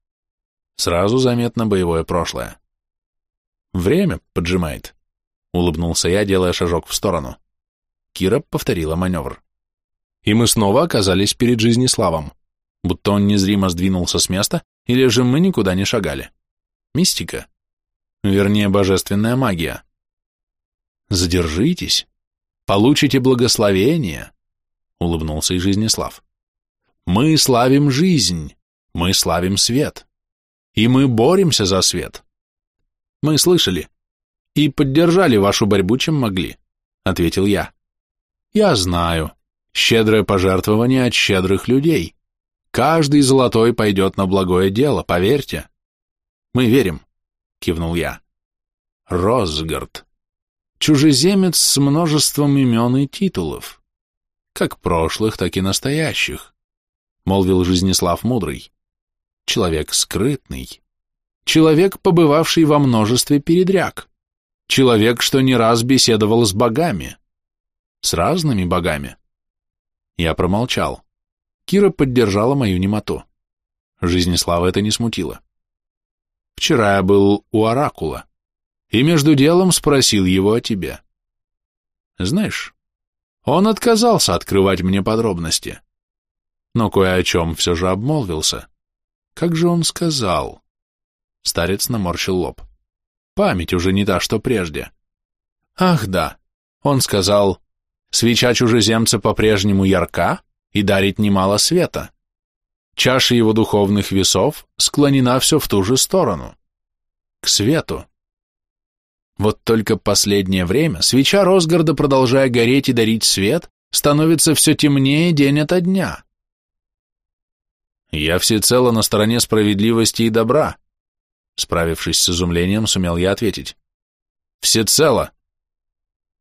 Сразу заметно боевое прошлое. «Время поджимает», — улыбнулся я, делая шажок в сторону. Кира повторила маневр и мы снова оказались перед Жизнеславом, будто он незримо сдвинулся с места, или же мы никуда не шагали. Мистика. Вернее, божественная магия. «Задержитесь, получите благословение», — улыбнулся и Жизнеслав. «Мы славим жизнь, мы славим свет, и мы боремся за свет». «Мы слышали и поддержали вашу борьбу, чем могли», — ответил я. «Я знаю», Щедрое пожертвование от щедрых людей. Каждый золотой пойдет на благое дело, поверьте. Мы верим, кивнул я. Росгард. Чужеземец с множеством имен и титулов. Как прошлых, так и настоящих, молвил Жизнеслав Мудрый. Человек скрытный. Человек, побывавший во множестве передряг. Человек, что не раз беседовал с богами. С разными богами. Я промолчал. Кира поддержала мою немоту. Жизнеслава это не смутило. Вчера я был у Оракула, и между делом спросил его о тебе. Знаешь, он отказался открывать мне подробности, но кое о чем все же обмолвился. Как же он сказал? Старец наморщил лоб. Память уже не та, что прежде. Ах да, он сказал, Свеча чужеземца по-прежнему ярка и дарит немало света, чаша его духовных весов склонена все в ту же сторону, к свету. Вот только последнее время свеча Росгарда, продолжая гореть и дарить свет, становится все темнее день ото дня. Я всецело на стороне справедливости и добра. Справившись с изумлением, сумел я ответить. Всецело.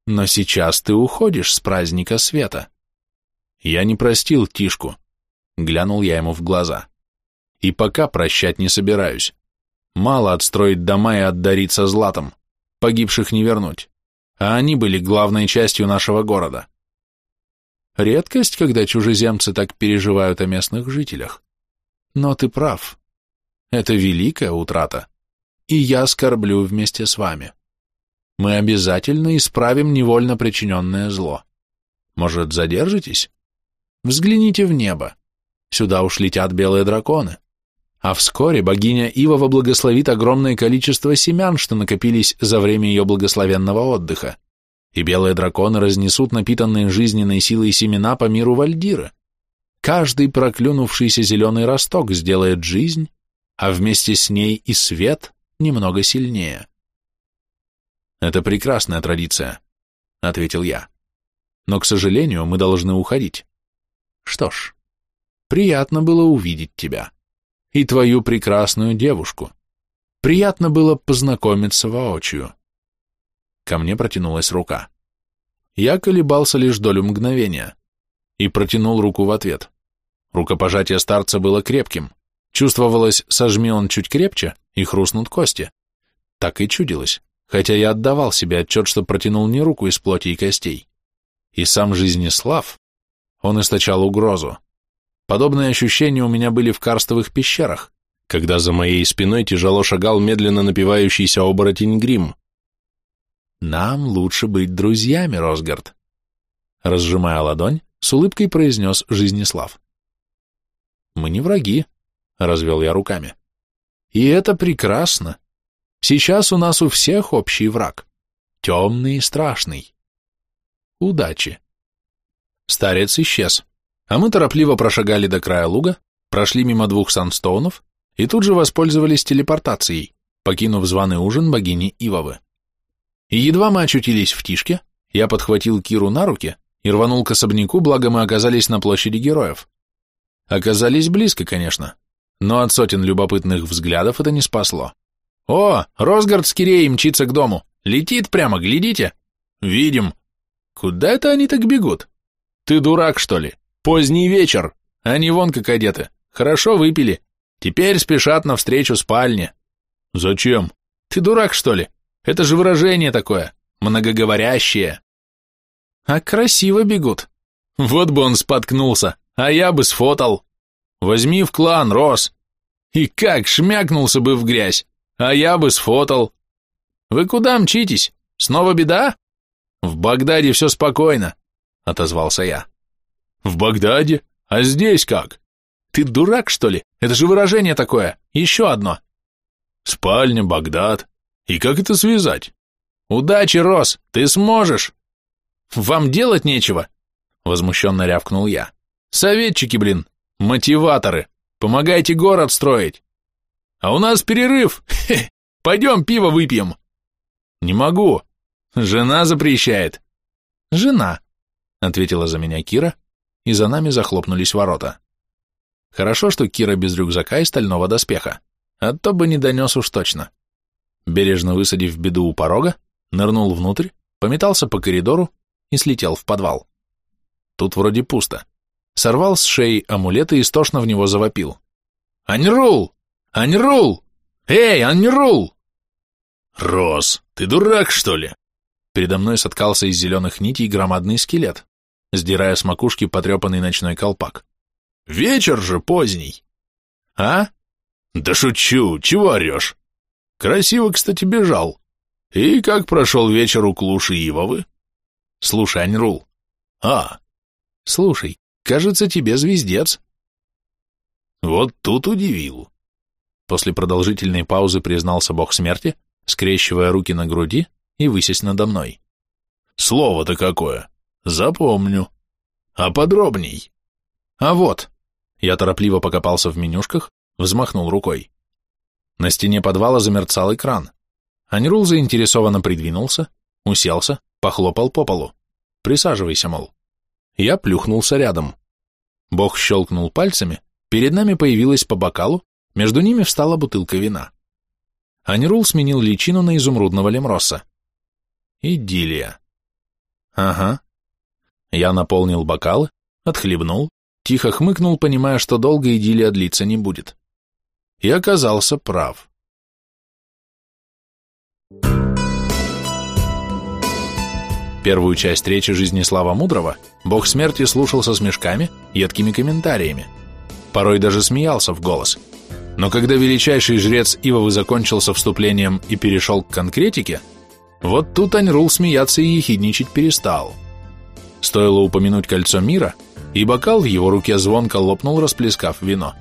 Но сейчас ты уходишь с праздника света. Я не простил Тишку. Глянул я ему в глаза. И пока прощать не собираюсь. Мало отстроить дома и отдарить со златом. Погибших не вернуть. А они были главной частью нашего города. Редкость, когда чужеземцы так переживают о местных жителях. Но ты прав. Это великая утрата. И я скорблю вместе с вами. Мы обязательно исправим невольно причиненное зло. Может, задержитесь? Взгляните в небо. Сюда уж летят белые драконы. А вскоре богиня Ивова благословит огромное количество семян, что накопились за время ее благословенного отдыха, и белые драконы разнесут напитанные жизненной силой семена по миру Вальдира. Каждый проклюнувшийся зеленый росток сделает жизнь, а вместе с ней и свет немного сильнее. «Это прекрасная традиция», — ответил я. «Но, к сожалению, мы должны уходить. Что ж, приятно было увидеть тебя. И твою прекрасную девушку. Приятно было познакомиться воочию». Ко мне протянулась рука. Я колебался лишь долю мгновения и протянул руку в ответ. Рукопожатие старца было крепким. Чувствовалось, сожми он чуть крепче, и хрустнут кости. Так и чудилось, хотя я отдавал себе отчет, что протянул не руку из плоти и костей. И сам Жизнеслав, он источал угрозу. Подобные ощущения у меня были в карстовых пещерах, когда за моей спиной тяжело шагал медленно напивающийся оборотень Грим. «Нам лучше быть друзьями, Росгард», — разжимая ладонь, с улыбкой произнес Жизнеслав. «Мы не враги», — развел я руками. «И это прекрасно. Сейчас у нас у всех общий враг. Темный и страшный. Удачи». Старец исчез, а мы торопливо прошагали до края луга, прошли мимо двух санстоунов и тут же воспользовались телепортацией, покинув званый ужин богини Ивовы. И едва мы очутились в Тишке, я подхватил Киру на руки и рванул к особняку, благо мы оказались на площади героев. Оказались близко, конечно, но от сотен любопытных взглядов это не спасло. «О, Росгард с Киреей мчится к дому! Летит прямо, глядите!» «Видим!» «Куда это они так бегут?» «Ты дурак, что ли? Поздний вечер! Они вон как одеты, хорошо выпили. Теперь спешат навстречу спальне». «Зачем?» «Ты дурак, что ли? Это же выражение такое, многоговорящее». «А красиво бегут». «Вот бы он споткнулся!» а я бы сфотал. Возьми в клан, Рос. И как шмякнулся бы в грязь, а я бы сфотал. Вы куда мчитесь? Снова беда? В Багдаде все спокойно, отозвался я. В Багдаде? А здесь как? Ты дурак, что ли? Это же выражение такое. Еще одно. Спальня, Багдад. И как это связать? Удачи, Рос, ты сможешь. Вам делать нечего, возмущенно рявкнул я. Советчики, блин, мотиваторы, помогайте город строить. А у нас перерыв, Хе, пойдем пиво выпьем. Не могу, жена запрещает. Жена, ответила за меня Кира, и за нами захлопнулись ворота. Хорошо, что Кира без рюкзака и стального доспеха, а то бы не донес уж точно. Бережно высадив беду у порога, нырнул внутрь, пометался по коридору и слетел в подвал. Тут вроде пусто сорвал с шеи амулет и истошно в него завопил. «Аньрул! Аньрул! Эй, Аньрул!» «Рос, ты дурак, что ли?» Передо мной соткался из зеленых нитей громадный скелет, сдирая с макушки потрепанный ночной колпак. «Вечер же поздний!» «А?» «Да шучу, чего орешь?» «Красиво, кстати, бежал. И как прошел вечер у Клуши Ивовы?» «Слушай, Аньрул». «А?» «Слушай, Кажется, тебе звездец. Вот тут удивил. После продолжительной паузы признался бог смерти, скрещивая руки на груди и высясь надо мной. Слово-то какое! Запомню. А подробней? А вот. Я торопливо покопался в менюшках, взмахнул рукой. На стене подвала замерцал экран. Анирул заинтересованно придвинулся, уселся, похлопал по полу. «Присаживайся, мол». Я плюхнулся рядом. Бог щелкнул пальцами, перед нами появилась по бокалу, между ними встала бутылка вина. Анирул сменил личину на изумрудного лемроса. Идиллия. Ага. Я наполнил бокалы, отхлебнул, тихо хмыкнул, понимая, что долго идиллия длиться не будет. И оказался прав. Первую часть речи Жизнеслава Мудрого бог смерти слушал со смешками, едкими комментариями. Порой даже смеялся в голос. Но когда величайший жрец Ивовы закончился вступлением и перешел к конкретике, вот тут Аньрул смеяться и ехидничать перестал. Стоило упомянуть кольцо мира, и бокал в его руке звонко лопнул, расплескав вино.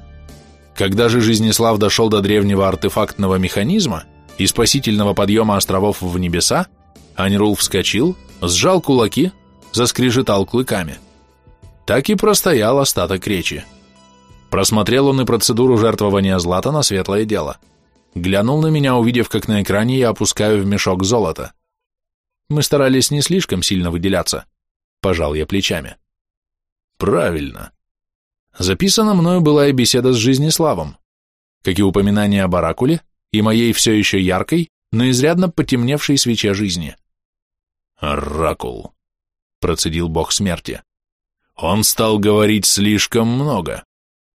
Когда же Жизнеслав дошел до древнего артефактного механизма и спасительного подъема островов в небеса, Аньрул вскочил, сжал кулаки, заскрежетал клыками. Так и простоял остаток речи. Просмотрел он и процедуру жертвования злата на светлое дело. Глянул на меня, увидев, как на экране я опускаю в мешок золото. Мы старались не слишком сильно выделяться. Пожал я плечами. Правильно. Записана мною была и беседа с Жизнеславом, как и упоминание об Оракуле и моей все еще яркой, но изрядно потемневшей свече жизни. «Оракул», — процедил бог смерти. «Он стал говорить слишком много.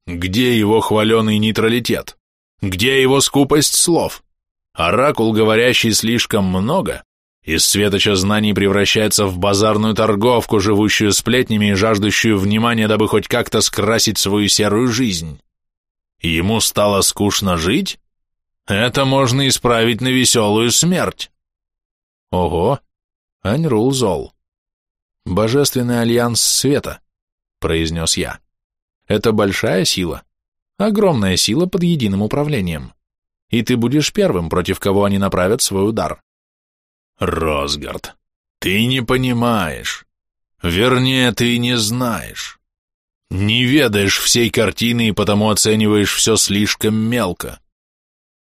Где его хваленый нейтралитет? Где его скупость слов? Оракул, говорящий слишком много, из светоча знаний превращается в базарную торговку, живущую сплетнями и жаждущую внимания, дабы хоть как-то скрасить свою серую жизнь. Ему стало скучно жить? Это можно исправить на веселую смерть. Ого, Аньрул зол. Божественный альянс света, произнес я. Это большая сила, огромная сила под единым управлением. И ты будешь первым, против кого они направят свой удар. Росгард, ты не понимаешь. Вернее, ты не знаешь. Не ведаешь всей картины и потому оцениваешь все слишком мелко.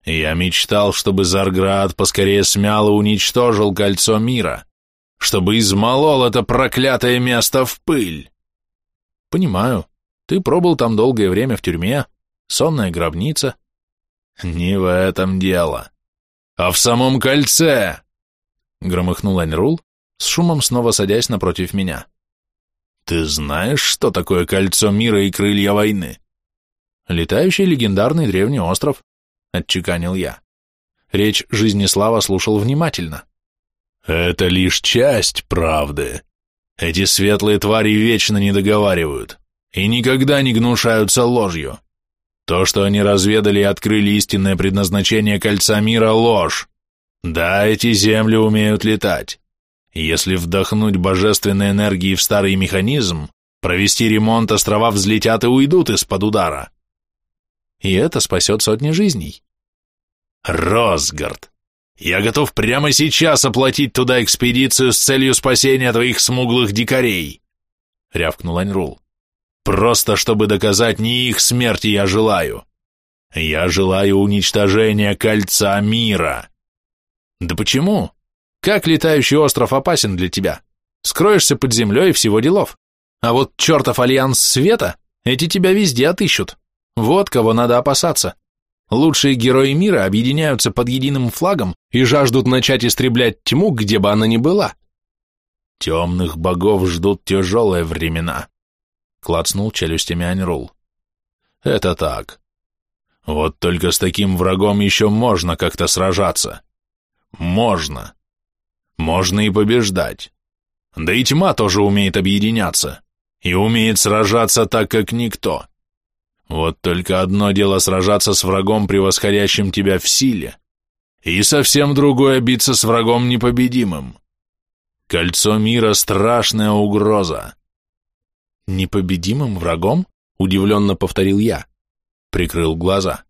Я мечтал, чтобы Зарград поскорее смял и уничтожил кольцо мира чтобы измолол это проклятое место в пыль. Понимаю, ты пробыл там долгое время в тюрьме, сонная гробница. Не в этом дело, а в самом кольце, громыхнул Аньрул, с шумом снова садясь напротив меня. Ты знаешь, что такое кольцо мира и крылья войны? Летающий легендарный древний остров, отчеканил я. Речь Жизнеслава слушал внимательно. Это лишь часть правды. Эти светлые твари вечно не договаривают и никогда не гнушаются ложью. То, что они разведали и открыли истинное предназначение Кольца Мира – ложь. Да, эти земли умеют летать. Если вдохнуть божественной энергии в старый механизм, провести ремонт, острова взлетят и уйдут из-под удара. И это спасет сотни жизней. Росгард, я готов прямо сейчас оплатить туда экспедицию с целью спасения твоих смуглых дикарей, — рявкнул Аньрул. Просто чтобы доказать, не их смерти я желаю. Я желаю уничтожения кольца мира. Да почему? Как летающий остров опасен для тебя? Скроешься под землей и всего делов. А вот чертов альянс света, эти тебя везде отыщут. Вот кого надо опасаться. Лучшие герои мира объединяются под единым флагом и жаждут начать истреблять тьму, где бы она ни была. Темных богов ждут тяжелые времена, клацнул челюстями Аньрул. Это так. Вот только с таким врагом еще можно как-то сражаться. Можно. Можно и побеждать. Да и тьма тоже умеет объединяться. И умеет сражаться так, как никто. Вот только одно дело сражаться с врагом, превосходящим тебя в силе, и совсем другое биться с врагом непобедимым. Кольцо мира — страшная угроза. Непобедимым врагом? Удивленно повторил я. Прикрыл глаза.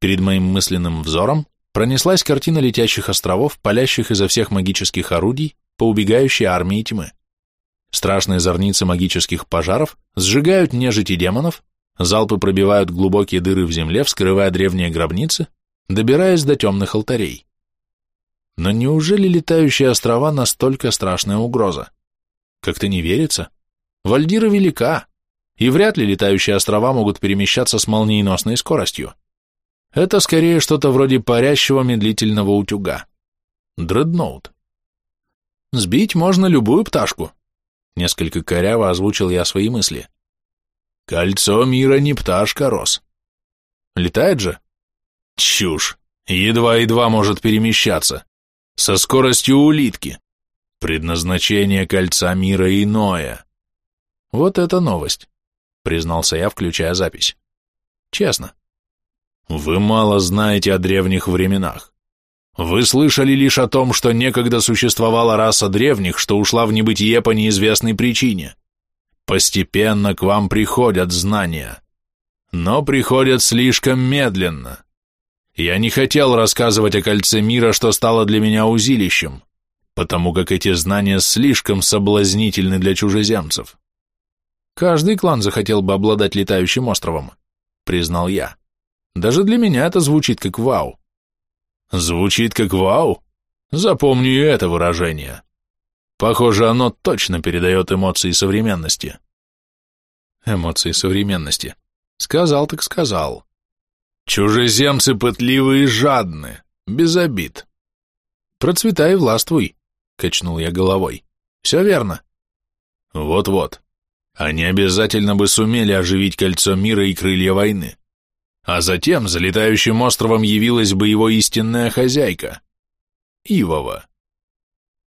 Перед моим мысленным взором пронеслась картина летящих островов, палящих изо всех магических орудий по убегающей армии тьмы. Страшные зорницы магических пожаров сжигают нежить и демонов, Залпы пробивают глубокие дыры в земле, вскрывая древние гробницы, добираясь до темных алтарей. Но неужели летающие острова настолько страшная угроза? Как-то не верится. Вальдира велика, и вряд ли летающие острова могут перемещаться с молниеносной скоростью. Это скорее что-то вроде парящего медлительного утюга. Дредноут. Сбить можно любую пташку. Несколько коряво озвучил я свои мысли. Кольцо мира не пташка, Рос. Летает же? Чушь. Едва-едва может перемещаться. Со скоростью улитки. Предназначение кольца мира иное. Вот это новость, признался я, включая запись. Честно. Вы мало знаете о древних временах. Вы слышали лишь о том, что некогда существовала раса древних, что ушла в небытие по неизвестной причине. Постепенно к вам приходят знания, но приходят слишком медленно. Я не хотел рассказывать о кольце мира, что стало для меня узилищем, потому как эти знания слишком соблазнительны для чужеземцев. Каждый клан захотел бы обладать летающим островом, признал я. Даже для меня это звучит как вау. Звучит как вау? Запомни это выражение. Похоже, оно точно передает эмоции современности. Эмоции современности. Сказал так сказал. Чужеземцы пытливые и жадны, без обид. Процветай и властвуй, качнул я головой. Все верно. Вот-вот. Они обязательно бы сумели оживить кольцо мира и крылья войны. А затем за летающим островом явилась бы его истинная хозяйка. Ивова.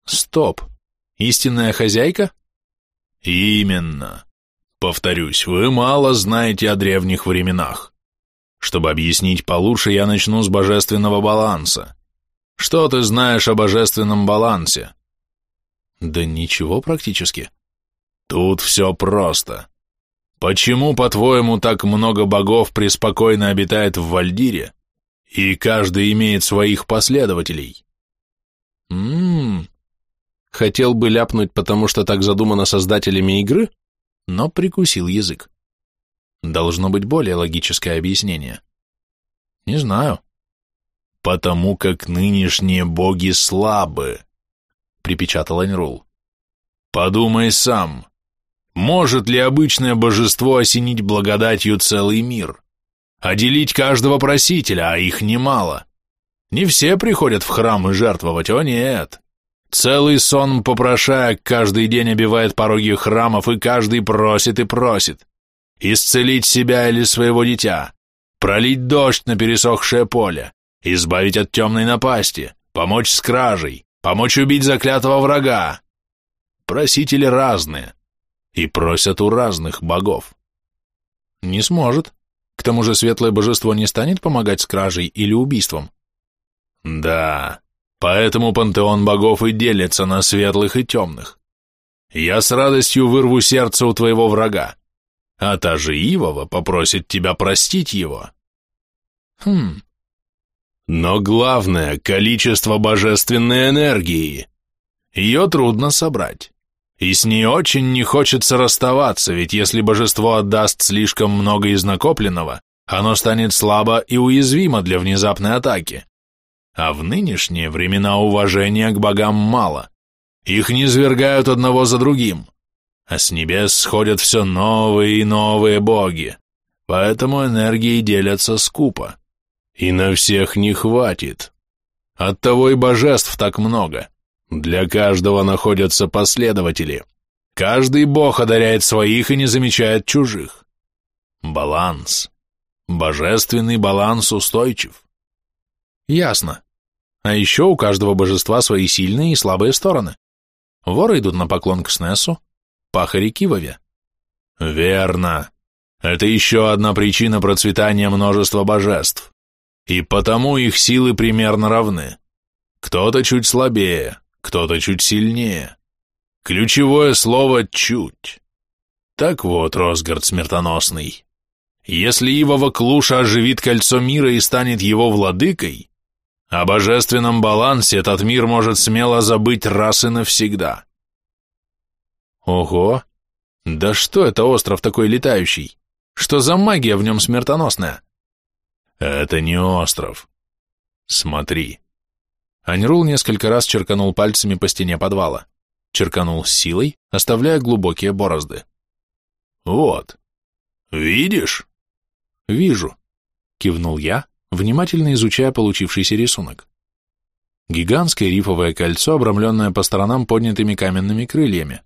Стоп. Истинная хозяйка? Именно. Повторюсь, вы мало знаете о древних временах. Чтобы объяснить получше, я начну с божественного баланса. Что ты знаешь о божественном балансе? Да ничего практически. Тут все просто. Почему, по-твоему, так много богов преспокойно обитает в Вальдире, и каждый имеет своих последователей? Ммм, хотел бы ляпнуть, потому что так задумано создателями игры, но прикусил язык. Должно быть более логическое объяснение. Не знаю. Потому как нынешние боги слабы, припечатал Аньрул. Подумай сам, может ли обычное божество осенить благодатью целый мир? Оделить каждого просителя, а их немало. Не все приходят в храм и жертвовать, о нет. Целый сон попрошаек каждый день обивает пороги храмов, и каждый просит и просит. Исцелить себя или своего дитя, пролить дождь на пересохшее поле, избавить от темной напасти, помочь с кражей, помочь убить заклятого врага. Просители разные, и просят у разных богов. Не сможет. К тому же светлое божество не станет помогать с кражей или убийством. Да, поэтому пантеон богов и делится на светлых и темных. Я с радостью вырву сердце у твоего врага, а та же Ивова попросит тебя простить его. Хм. Но главное — количество божественной энергии. Ее трудно собрать. И с ней очень не хочется расставаться, ведь если божество отдаст слишком много из накопленного, оно станет слабо и уязвимо для внезапной атаки. А в нынешние времена уважения к богам мало. Их не свергают одного за другим. А с небес сходят все новые и новые боги. Поэтому энергии делятся скупо. И на всех не хватит. Оттого и божеств так много. Для каждого находятся последователи. Каждый бог одаряет своих и не замечает чужих. Баланс. Божественный баланс устойчив. Ясно. А еще у каждого божества свои сильные и слабые стороны. Воры идут на поклон к Снессу, пахари Кивове. Верно. Это еще одна причина процветания множества божеств. И потому их силы примерно равны. Кто-то чуть слабее, кто-то чуть сильнее. Ключевое слово «чуть». Так вот, Росгард смертоносный, если Ивова Клуша оживит кольцо мира и станет его владыкой, о божественном балансе этот мир может смело забыть раз и навсегда. Ого! Да что это остров такой летающий? Что за магия в нем смертоносная? Это не остров. Смотри. Аньрул несколько раз черканул пальцами по стене подвала. Черканул с силой, оставляя глубокие борозды. Вот. Видишь? Вижу. Кивнул я, внимательно изучая получившийся рисунок. Гигантское рифовое кольцо, обрамленное по сторонам поднятыми каменными крыльями.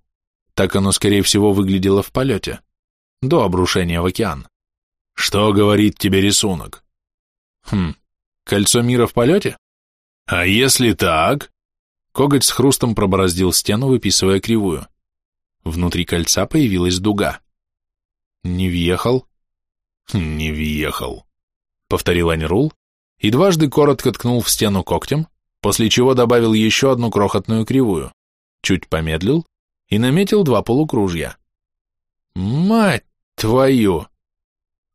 Так оно, скорее всего, выглядело в полете, до обрушения в океан. Что говорит тебе рисунок? Хм, кольцо мира в полете? А если так? Коготь с хрустом пробороздил стену, выписывая кривую. Внутри кольца появилась дуга. Не въехал? Не въехал, повторил Анирул и дважды коротко ткнул в стену когтем, после чего добавил еще одну крохотную кривую, чуть помедлил и наметил два полукружья. «Мать твою!»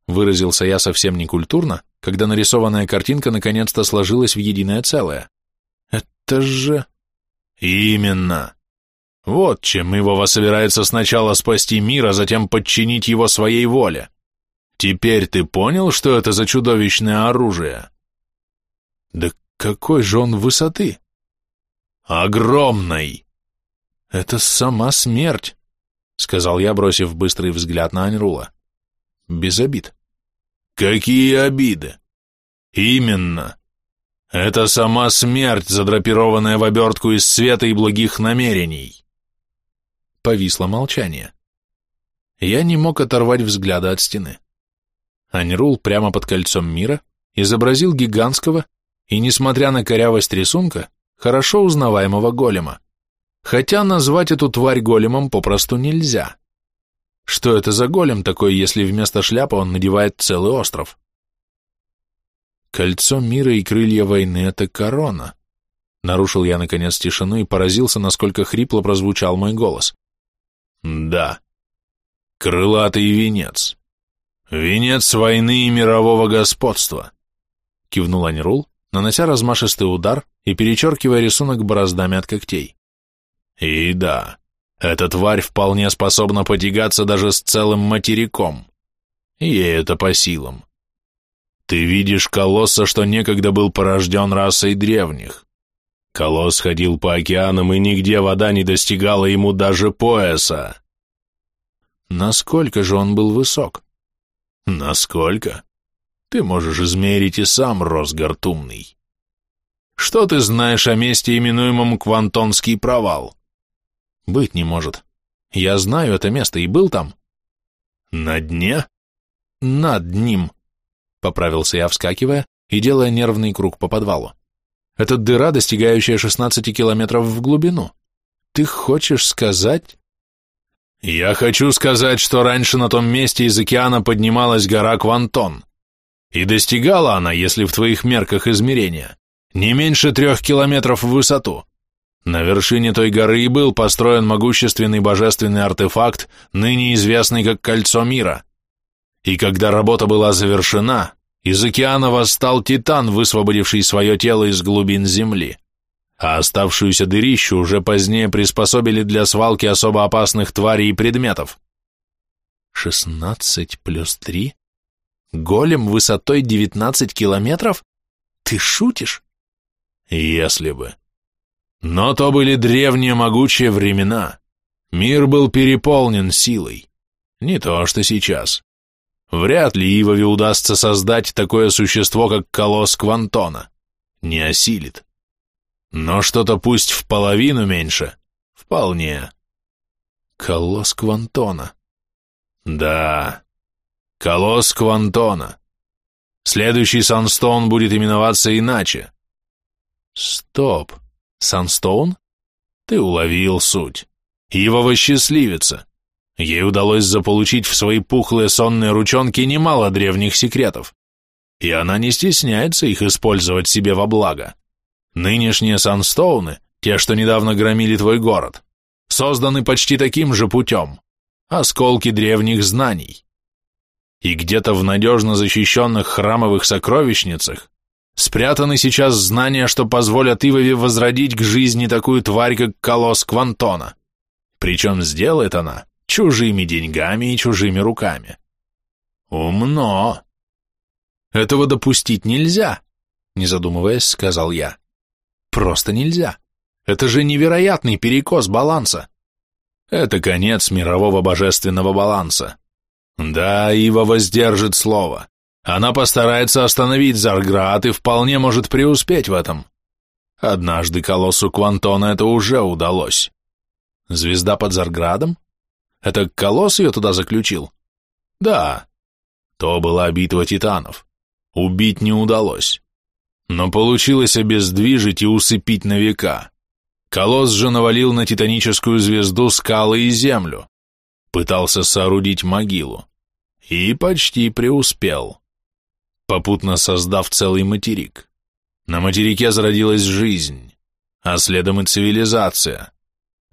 Выразился я совсем некультурно, когда нарисованная картинка наконец-то сложилась в единое целое. «Это же...» «Именно! Вот чем Ивова собирается сначала спасти мир, а затем подчинить его своей воле. Теперь ты понял, что это за чудовищное оружие?» «Да какой же он высоты?» «Огромной!» «Это сама смерть», — сказал я, бросив быстрый взгляд на Аньрула. «Без обид». «Какие обиды?» «Именно. Это сама смерть, задрапированная в обертку из света и благих намерений». Повисло молчание. Я не мог оторвать взгляда от стены. Аньрул прямо под кольцом мира изобразил гигантского и, несмотря на корявость рисунка, хорошо узнаваемого голема. Хотя назвать эту тварь големом попросту нельзя. Что это за голем такой, если вместо шляпы он надевает целый остров? Кольцо мира и крылья войны — это корона. Нарушил я, наконец, тишину и поразился, насколько хрипло прозвучал мой голос. Да. Крылатый венец. Венец войны и мирового господства. Кивнул Анирул, нанося размашистый удар и перечеркивая рисунок бороздами от когтей. И да, эта тварь вполне способна потягаться даже с целым материком. Ей это по силам. Ты видишь колосса, что некогда был порожден расой древних. Колосс ходил по океанам, и нигде вода не достигала ему даже пояса. Насколько же он был высок? Насколько? Ты можешь измерить и сам, Росгард умный. Что ты знаешь о месте, именуемом Квантонский провал? Быть не может. Я знаю это место и был там. На дне? Над ним, поправился я, вскакивая и делая нервный круг по подвалу. Это дыра, достигающая 16 километров в глубину. Ты хочешь сказать? Я хочу сказать, что раньше на том месте из океана поднималась гора Квантон. И достигала она, если в твоих мерках измерения, не меньше трех километров в высоту. На вершине той горы и был построен могущественный божественный артефакт, ныне известный как Кольцо Мира. И когда работа была завершена, из океана восстал Титан, высвободивший свое тело из глубин земли, а оставшуюся дырищу уже позднее приспособили для свалки особо опасных тварей и предметов. «Шестнадцать плюс три? Голем высотой девятнадцать километров? Ты шутишь?» «Если бы», но то были древние могучие времена. Мир был переполнен силой. Не то, что сейчас. Вряд ли Ивове удастся создать такое существо, как колосс Квантона. Не осилит. Но что-то пусть в половину меньше. Вполне. Колосс Квантона. Да. Колосс Квантона. Следующий Санстоун будет именоваться иначе. Стоп. Санстоун? Ты уловил суть. Ивова счастливица. Ей удалось заполучить в свои пухлые сонные ручонки немало древних секретов. И она не стесняется их использовать себе во благо. Нынешние Санстоуны, те, что недавно громили твой город, созданы почти таким же путем. Осколки древних знаний. И где-то в надежно защищенных храмовых сокровищницах Спрятаны сейчас знания, что позволят Ивове возродить к жизни такую тварь, как колосс Квантона. Причем сделает она чужими деньгами и чужими руками. Умно. Этого допустить нельзя, не задумываясь, сказал я. Просто нельзя. Это же невероятный перекос баланса. Это конец мирового божественного баланса. Да, Ива воздержит слово. Она постарается остановить Зарград и вполне может преуспеть в этом. Однажды колоссу Квантона это уже удалось. Звезда под Зарградом? Это колосс ее туда заключил? Да. То была битва титанов. Убить не удалось. Но получилось обездвижить и усыпить на века. Колосс же навалил на титаническую звезду скалы и землю. Пытался соорудить могилу. И почти преуспел. Попутно создав целый материк. На материке зародилась жизнь, а следом и цивилизация.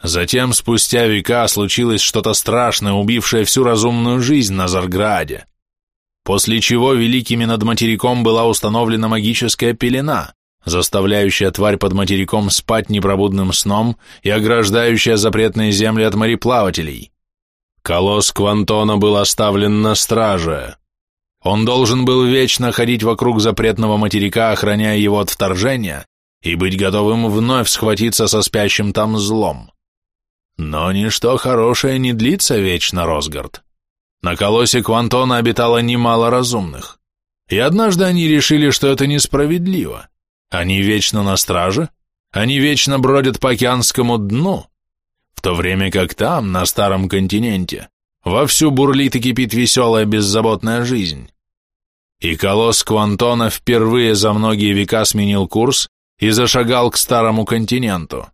Затем, спустя века, случилось что-то страшное, убившее всю разумную жизнь на Зарграде. После чего великими над материком была установлена магическая пелена, заставляющая тварь под материком спать непробудным сном и ограждающая запретные земли от мореплавателей. Колосс Квантона был оставлен на страже. Он должен был вечно ходить вокруг запретного материка, охраняя его от вторжения, и быть готовым вновь схватиться со спящим там злом. Но ничто хорошее не длится вечно, Росгард. На колосе Квантона обитало немало разумных. И однажды они решили, что это несправедливо. Они вечно на страже, они вечно бродят по океанскому дну, в то время как там, на старом континенте, вовсю бурлит и кипит веселая беззаботная жизнь. И колосс Квантона впервые за многие века сменил курс и зашагал к старому континенту.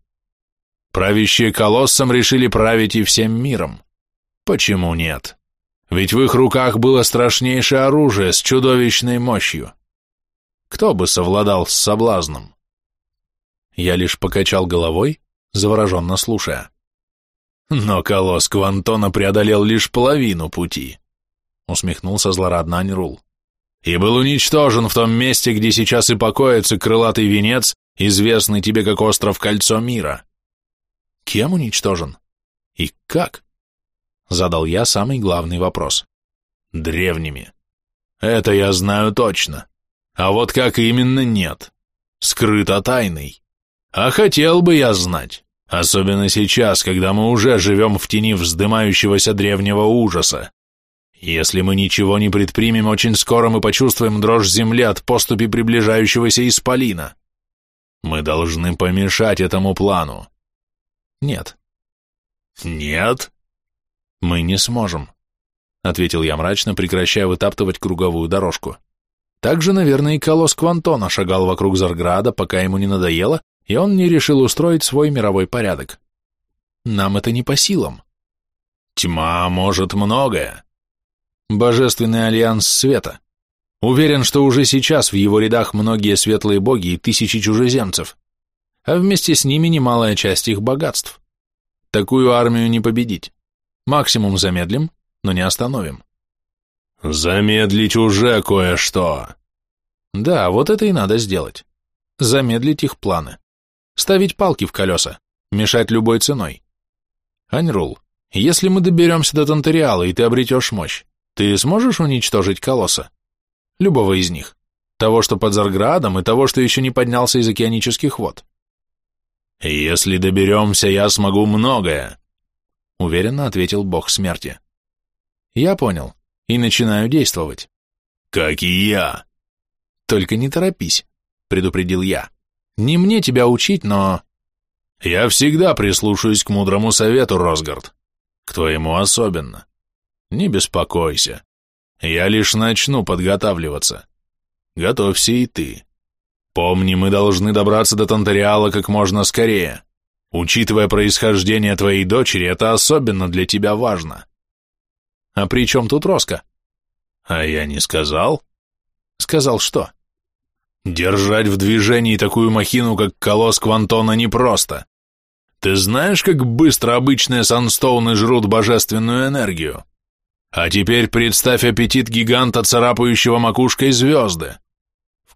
Правящие колоссом решили править и всем миром. Почему нет? Ведь в их руках было страшнейшее оружие с чудовищной мощью. Кто бы совладал с соблазном? Я лишь покачал головой, завороженно слушая. Но колосс Квантона преодолел лишь половину пути, усмехнулся злорадно Анирул. И был уничтожен в том месте, где сейчас и покоится крылатый венец, известный тебе как остров Кольцо Мира. Кем уничтожен? И как? Задал я самый главный вопрос. Древними. Это я знаю точно. А вот как именно нет. Скрыто тайной. А хотел бы я знать. Особенно сейчас, когда мы уже живем в тени вздымающегося древнего ужаса. Если мы ничего не предпримем, очень скоро мы почувствуем дрожь земли от поступи приближающегося исполина. Мы должны помешать этому плану. Нет. Нет? Мы не сможем, ответил я мрачно, прекращая вытаптывать круговую дорожку. Так же, наверное, и колосс Квантона шагал вокруг Зарграда, пока ему не надоело, и он не решил устроить свой мировой порядок. Нам это не по силам. Тьма может многое. Божественный альянс света. Уверен, что уже сейчас в его рядах многие светлые боги и тысячи чужеземцев а вместе с ними немалая часть их богатств. Такую армию не победить. Максимум замедлим, но не остановим. Замедлить уже кое-что. Да, вот это и надо сделать. Замедлить их планы. Ставить палки в колеса, мешать любой ценой. Аньрул, если мы доберемся до Тантериала, и ты обретешь мощь, ты сможешь уничтожить колосса? Любого из них. Того, что под Зарградом, и того, что еще не поднялся из океанических вод. «Если доберемся, я смогу многое», — уверенно ответил бог смерти. «Я понял, и начинаю действовать». «Как и я». «Только не торопись», — предупредил я. «Не мне тебя учить, но...» «Я всегда прислушаюсь к мудрому совету, Росгард. К твоему особенно. Не беспокойся. Я лишь начну подготавливаться. Готовься и ты». Помни, мы должны добраться до Тантариала как можно скорее. Учитывая происхождение твоей дочери, это особенно для тебя важно. А при чем тут Роско? А я не сказал. Сказал что? Держать в движении такую махину, как колосс Квантона, непросто. Ты знаешь, как быстро обычные санстоуны жрут божественную энергию? А теперь представь аппетит гиганта, царапающего макушкой звезды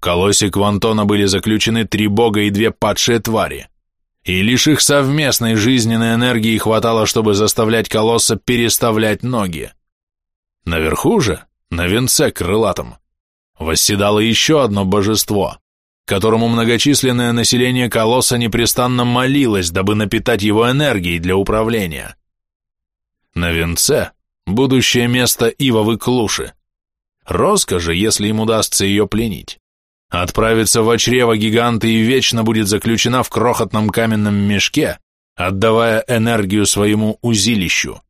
колосе Квантона были заключены три бога и две падшие твари. И лишь их совместной жизненной энергии хватало, чтобы заставлять колосса переставлять ноги. Наверху же, на венце крылатом, восседало еще одно божество, которому многочисленное население колосса непрестанно молилось, дабы напитать его энергией для управления. На венце будущее место Ивовы Клуши. Роскоши, если им удастся ее пленить. Отправится в чрево гиганта и вечно будет заключена в крохотном каменном мешке, отдавая энергию своему узилищу.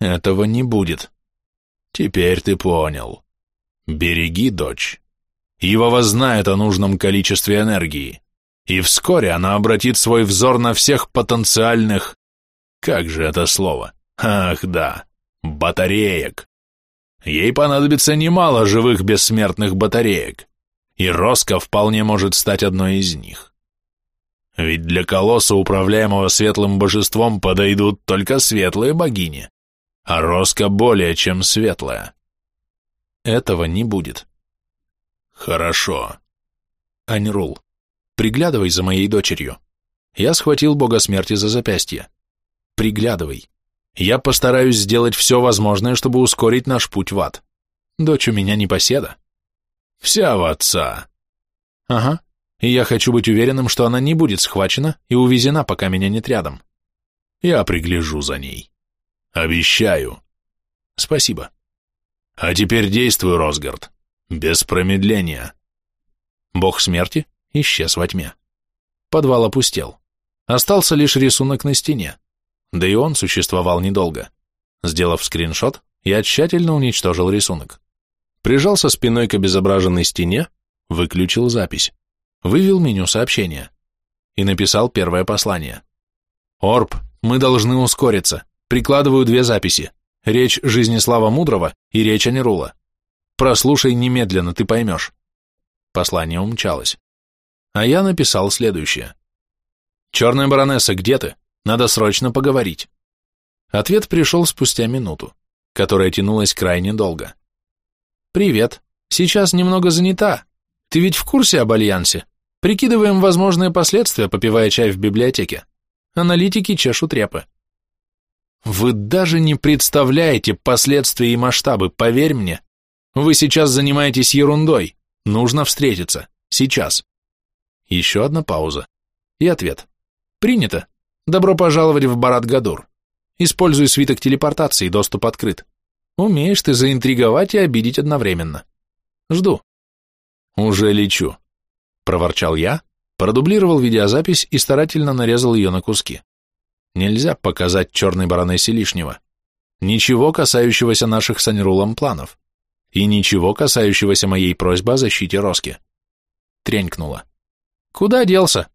Этого не будет. Теперь ты понял. Береги, дочь. Ивова знает о нужном количестве энергии, и вскоре она обратит свой взор на всех потенциальных... Как же это слово? Ах, да, батареек. Ей понадобится немало живых бессмертных батареек, и Роско вполне может стать одной из них. Ведь для колосса, управляемого светлым божеством, подойдут только светлые богини, а Роско более чем светлая. Этого не будет. Хорошо. Аньрул, приглядывай за моей дочерью. Я схватил бога смерти за запястье. Приглядывай. Я постараюсь сделать все возможное, чтобы ускорить наш путь в ад. Дочь у меня не поседа. Вся в отца. Ага. И я хочу быть уверенным, что она не будет схвачена и увезена, пока меня нет рядом. Я пригляжу за ней. Обещаю. Спасибо. А теперь действуй, Росгард. Без промедления. Бог смерти исчез во тьме. Подвал опустел. Остался лишь рисунок на стене. Да и он существовал недолго. Сделав скриншот, я тщательно уничтожил рисунок. Прижался спиной к обезображенной стене, выключил запись, вывел меню сообщения и написал первое послание. «Орб, мы должны ускориться. Прикладываю две записи. Речь Жизнеслава Мудрого и речь Анерула. Прослушай немедленно, ты поймешь». Послание умчалось. А я написал следующее. «Черная баронесса, где ты? Надо срочно поговорить». Ответ пришел спустя минуту, которая тянулась крайне долго. «Привет. Сейчас немного занята. Ты ведь в курсе об Альянсе? Прикидываем возможные последствия, попивая чай в библиотеке. Аналитики чешут репы». «Вы даже не представляете последствия и масштабы, поверь мне. Вы сейчас занимаетесь ерундой. Нужно встретиться. Сейчас». Еще одна пауза. И ответ. «Принято. Добро пожаловать в Барат-Гадур. Используй свиток телепортации, доступ открыт. Умеешь ты заинтриговать и обидеть одновременно. Жду. Уже лечу, проворчал я, продублировал видеозапись и старательно нарезал ее на куски. Нельзя показать черной баронессе лишнего. Ничего касающегося наших с Анирулом планов. И ничего касающегося моей просьбы о защите Роски. Тренькнула. Куда делся?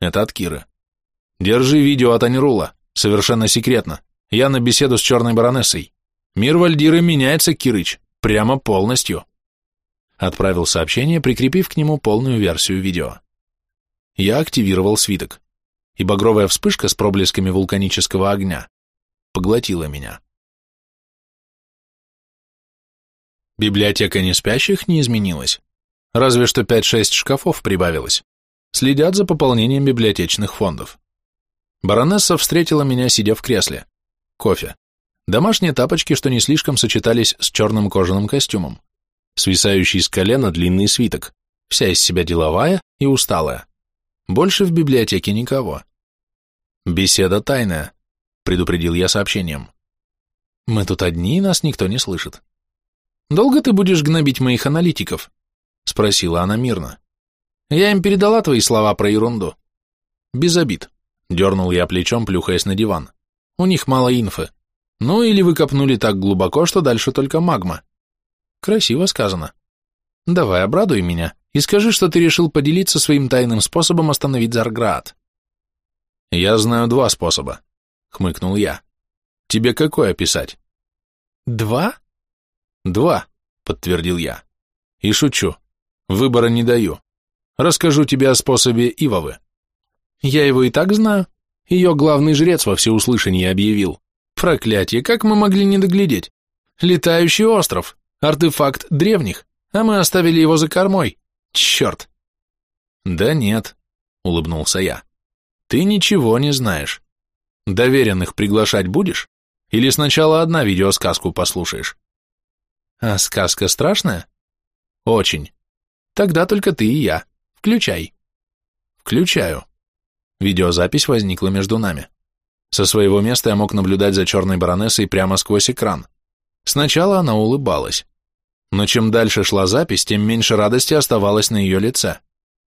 Это от Киры. Держи видео от Анирула. Совершенно секретно. Я на беседу с черной баронессой. Мир Вальдиры меняется, Кирыч, прямо полностью. Отправил сообщение, прикрепив к нему полную версию видео. Я активировал свиток, и багровая вспышка с проблесками вулканического огня поглотила меня. Библиотека неспящих не изменилась, разве что 5-6 шкафов прибавилось. Следят за пополнением библиотечных фондов. Баронесса встретила меня, сидя в кресле. Кофе. Домашние тапочки, что не слишком сочетались с черным кожаным костюмом. Свисающий с колена длинный свиток, вся из себя деловая и усталая. Больше в библиотеке никого. «Беседа тайная», — предупредил я сообщением. «Мы тут одни, нас никто не слышит». «Долго ты будешь гнобить моих аналитиков?» — спросила она мирно. «Я им передала твои слова про ерунду». «Без обид», — дернул я плечом, плюхаясь на диван. «У них мало инфы. Ну или вы копнули так глубоко, что дальше только магма. Красиво сказано. Давай, обрадуй меня и скажи, что ты решил поделиться своим тайным способом остановить Зарград. Я знаю два способа, хмыкнул я. Тебе какой описать? Два? Два, подтвердил я. И шучу. Выбора не даю. Расскажу тебе о способе Ивовы. Я его и так знаю. Ее главный жрец во всеуслышание объявил. Проклятие, как мы могли не доглядеть? Летающий остров, артефакт древних, а мы оставили его за кормой. Черт! Да нет, улыбнулся я. Ты ничего не знаешь. Доверенных приглашать будешь? Или сначала одна видеосказку послушаешь? А сказка страшная? Очень. Тогда только ты и я. Включай. Включаю. Видеозапись возникла между нами. Со своего места я мог наблюдать за черной баронессой прямо сквозь экран. Сначала она улыбалась. Но чем дальше шла запись, тем меньше радости оставалось на ее лице.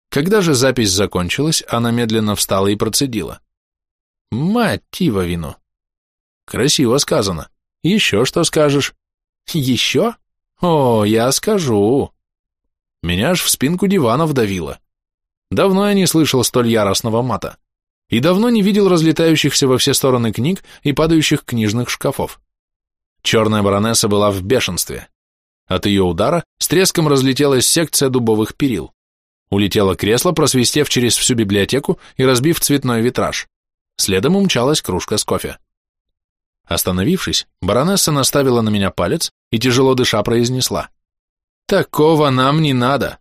Когда же запись закончилась, она медленно встала и процедила. «Мать вину!» «Красиво сказано. Еще что скажешь?» «Еще? О, я скажу!» Меня аж в спинку дивана вдавило. Давно я не слышал столь яростного мата. И давно не видел разлетающихся во все стороны книг и падающих книжных шкафов. Черная баронесса была в бешенстве. От ее удара с треском разлетелась секция дубовых перил. Улетело кресло, просвистев через всю библиотеку и разбив цветной витраж. Следом умчалась кружка с кофе. Остановившись, баронесса наставила на меня палец и тяжело дыша произнесла. Такого нам не надо.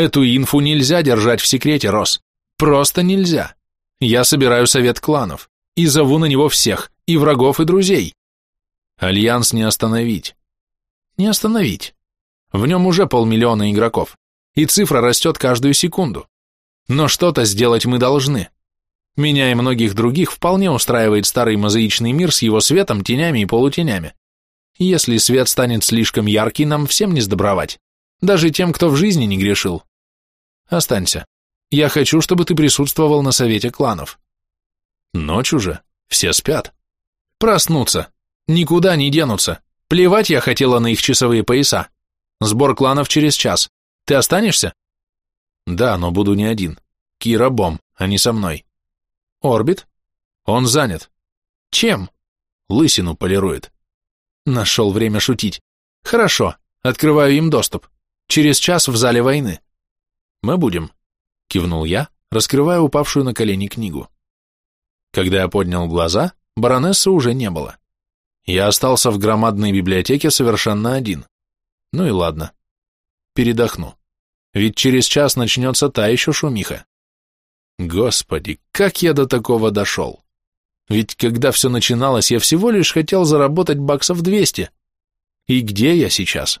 Эту инфу нельзя держать в секрете, Рос. Просто нельзя. Я собираю совет кланов и зову на него всех, и врагов, и друзей. Альянс не остановить. Не остановить. В нем уже полмиллиона игроков, и цифра растет каждую секунду. Но что-то сделать мы должны. Меня и многих других вполне устраивает старый мозаичный мир с его светом, тенями и полутенями. Если свет станет слишком яркий, нам всем не сдобровать. Даже тем, кто в жизни не грешил. Останься. Я хочу, чтобы ты присутствовал на совете кланов. Ночь уже. Все спят. Проснуться. Никуда не денутся. Плевать я хотела на их часовые пояса. Сбор кланов через час. Ты останешься? Да, но буду не один. Кира Бом, а не со мной. Орбит? Он занят. Чем? Лысину полирует. Нашел время шутить. Хорошо, открываю им доступ. Через час в зале войны. Мы будем, кивнул я, раскрывая упавшую на колени книгу. Когда я поднял глаза, баронессы уже не было. Я остался в громадной библиотеке совершенно один. Ну и ладно. Передохну. Ведь через час начнется та еще шумиха. Господи, как я до такого дошел? Ведь когда все начиналось, я всего лишь хотел заработать баксов 200. И где я сейчас?